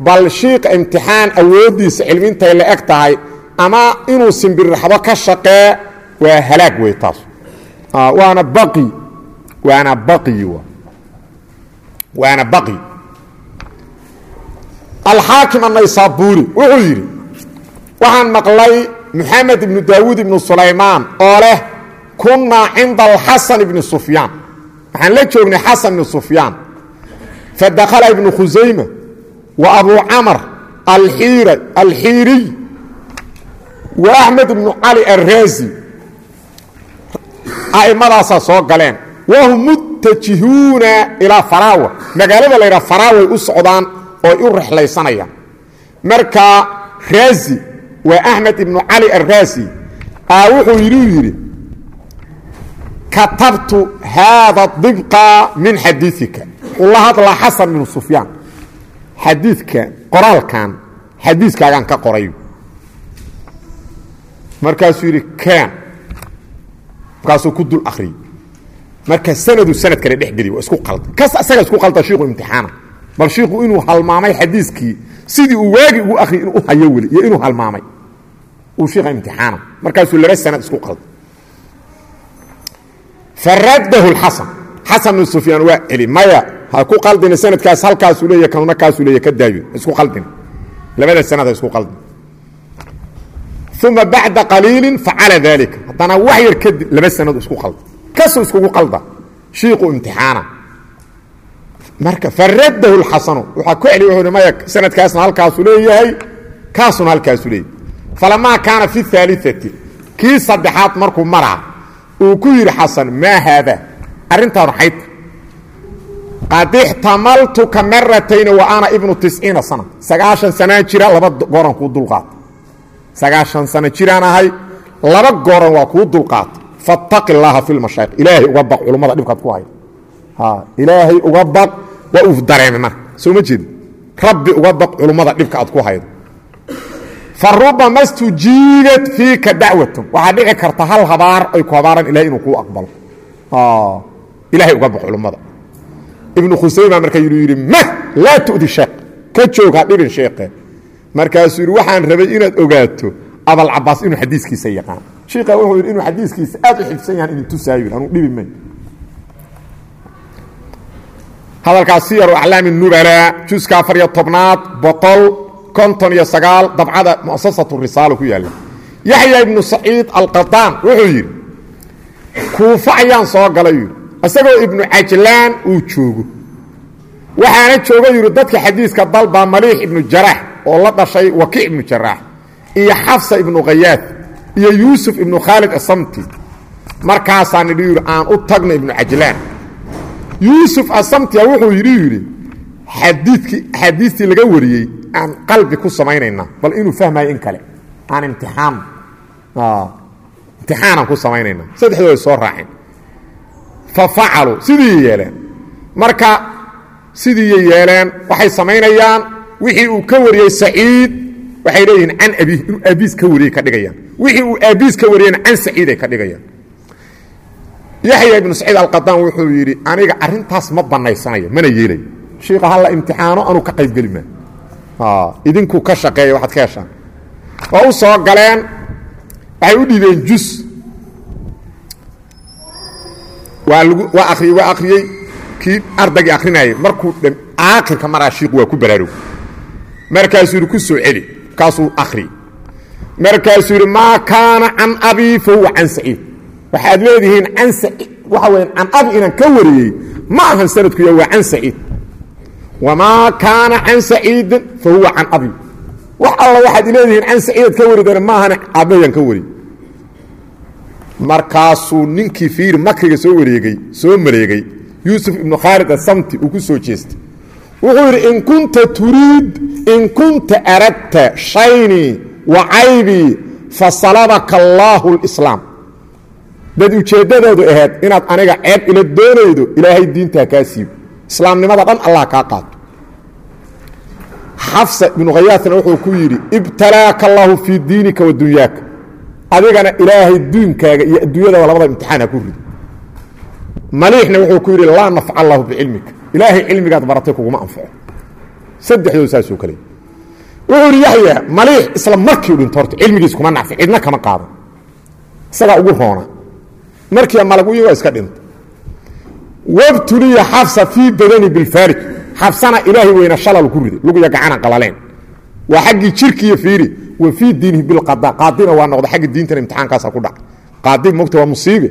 bal shiiqa imtixaan awooddiisa cilmintay la eg tahay ama inuu simbirraxdo ka shaqee waa halaag wey taas. Waana baqi waana baqi waana baqi. Alxaakim annaysaabuuri wuxuu yidhi waxaan maqlay moxamed ibnu daawuud ibnu sulaymaan oo leh kunnaa cinda alxasan ibni sufyaan waxaan la joognay xasan ibni sufyaan. Fadakhala ibnu khusayma wa abuu camar alxiiriy wa axmed ibnu cali alraazi a'immadaasaa soo galeen. Wahum muttajihuuna ilaa faraawa magaalada la yidhaha faraaway u socdaan ooy u rexlaysanayaan. Marka raazi waa axmed ibnu cali alraazi aa wuxuu yidhi yidhi katabtu haada dibqa min xadiiika wuxuu la hadlaa xasan ibnu sufyaan xadiidkan qoraalkan xadiiskaagaan ka qoray markaasuu yidhi ken markaasuu ku dul akriyey marka sanadu sanad kale dhex geliy waa isku qalda kas asaga isku qalda shiiku imtixaana. Bal shiiku inuu halmaamay xadiiskii sidii uu waagi ugu akriy inuu hayo weli iyo inuu halmaamay. Uu shiika imtixaana. Markaasuu laba sanad isku qalda faradahu xasan xasan bnu sufyaan waa celi maya ha ku qaldina sanadkaas halkaasuu leeya kanuna kaasuu leeya ka daayo isku qaldin. Labada sanad isku qaldin. Uma bacda qaliili facala daalika haddana wax yar kadib laba sanad isku qalda kasuu iskugu qalda. Shiiqu imtixaana. Marka faradahu xasanu waxaa ku celi wuxuu maya sanadkaasna halkaasuu leeyahay kaasuna halkaasuu leeyahay. Falamaa kaana fi اhaaliثati kii saddexaad markuu maraa uu ku yidhi xasan maa haada arrintaan xayta qad ixtamaltuka maratayni wa ana ibnu tisciina sana sagaashan sanaa jira laba gooran kuu dulqaata sagaashan sano jiraan laba gooran waa kuu dulqaata fattaqi llaaha fi lmashaaiq ilaahay baq culummada dhibkaad ku hay ilaahay uga baq waa uu dareemay marka. Rabbi uga baq culummada dhibka ku haydo fa rubama stujiibat fiika dacwatun. Waxaa dhici karta hal habaar ay ku habaaran ilahay inuu kuu aqbalo. Ilaahay uga baq culummada ibnu khusayma marka yuu yidhi ma laa tu'di sheekh. Ka joog dhibin sheekhe. Markaasuu yidhi waxaan rabay inaad ogaato abalcabaas inuu xadiiskiisa yaqaan. Shiika wuxuu yidhi inuu xadiiskiisa aad u xifsan yahan idin tusaayo anuu dhibi may hadalkaas siyaru aclaami nubalaa juska afar iyo tobnaad boqol konton iyo sagaal dabcada muasasatu risaalo ku yaalla. Yaxya ibnu saciid alqadaan wuxuu yidhi kuufo ayaan soo galay isagoo ibnu cajlaan uu joogo. Waxaana jooga yidhi dadka xadiiska dalbaa maliix ibnu jaraax oo la dhashay wakiic ibnu jaraax iyo xafsa ibnu khayaad iyo yuusuf ibnu khaalid asamti. Markaasaan idhi yidhi aan u tagno ibnu cajlaan yuusuf asamtia wuxuu yidhi yidhi xadiikii axaadiistii laga wariyey aan qalbi ku samaynaynaa bal inuu fahmayo in kale. Aan imtixaan imtixaanaan ku samaynaynaa saddexdooda soo raaceen fa facaluu sidii yeeleen. Marka sidiiyay yeeleen waxay samaynayaan. Wixii uu ka wariyey saciid waxay leeyihiin can abiih inuu aabiis ka wariyey ka dhigayaan. Wixii uu aabiis ka wariyeyna can saciiday ka dhigayaan. Yaxya ibnu saciid alqadaan wuxuu yidhi aniga arintaas ma banaysanayo mana yeelayo. Shiika halla imtixaano anuu ka qaybgeli maa idinku ka shaqeeya waxaad ka heshaan waa u soo galeen waxay u dhiibeen jus waa akriyey kii ardaygii akrinayay markuu aakhirka maraa shiiku waa ku baraarug markaasuu yidhi ku soo celi. Markaasuu akhriyey markaasuu yidhi maa kaana can abii fa huwa can saciid. Waxaad leedihiin saciid. Waxa weya can abi inaan ka wariyey ma ahan sanadkuya waa can saciid. Wamaa kaana can saciidin fa huwa can abi. Wax alla waxaad leedihiin can saciidad ka waridana ma ahan aabbayaan ka wariy markaasuu ninkii fiiri makriga soo wareegey soo mareegay yuusuf ibnu khaalid asamti uu ku soo jeestay. Wuxuu yidhi in kunta turiid in kunta aradta shaynii wa caybii fasalabaka allaahu اlislaam dad ujeeddadoodu ahayd inaad aniga ceeb ila doonaydo ilaahay diintaa kaa siibo islaamnimada dhan allah kaa qaato. Xafsa ibnu khayaasna wuxuu ku yidhi ibtalaaka allaahu fii diinika wa dunyaaka adigana ilaahay diinkaaga iyo adduunyadaba labada imtixaan ha ku rido maliixna wuxuu ku yidhi laa nafca allahu bicilmika. Ilaahay cilmigaad baratay kuguma anfaco. Saddexdood saasuu kale wuxuu yidhi yaxya maliix isla markii u dhinto horta cilmigiis kuma nacfi cidna kama qaado. Isagaa ugu roona. Markiiba malag u yi waa iska dhinta wabtuliya xafsa fii badani bilfaarij xafsana ilaahay weyna shalal ku riday luguya gacana qalaleen. Waa xaggii jirkiiyo fiiri wa fii diinihi bilqada qaadina waa noqda xagga diintana imtixaankaasa ku dhacay qaadi mogta waa musiibe.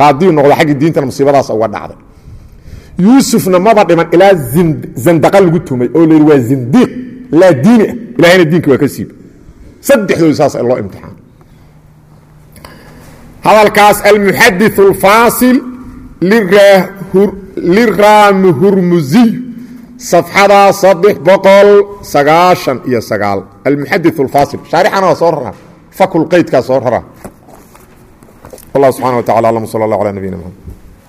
Qaadiyu noqda xagga diintana musiibadaas uga dhacday. Yuusufna maba dhiman ilaa zandaqa lagu tumay oo la yidhi waa zindiiq. Laa diini ah. Ilahayna diinka waa ka siiba saddexdoodu saas loo imtixaan. Hadalkaas almuxadith اlfaasil liraami hurmuziy safxada saddex boqol sagaashan iyo sagaal almuxadith اlfaasil shaarixana waa soo raraa fakul qeydkaa soo raraa wallah subxana wa tacala alam sal allah ala nabiyina mxamed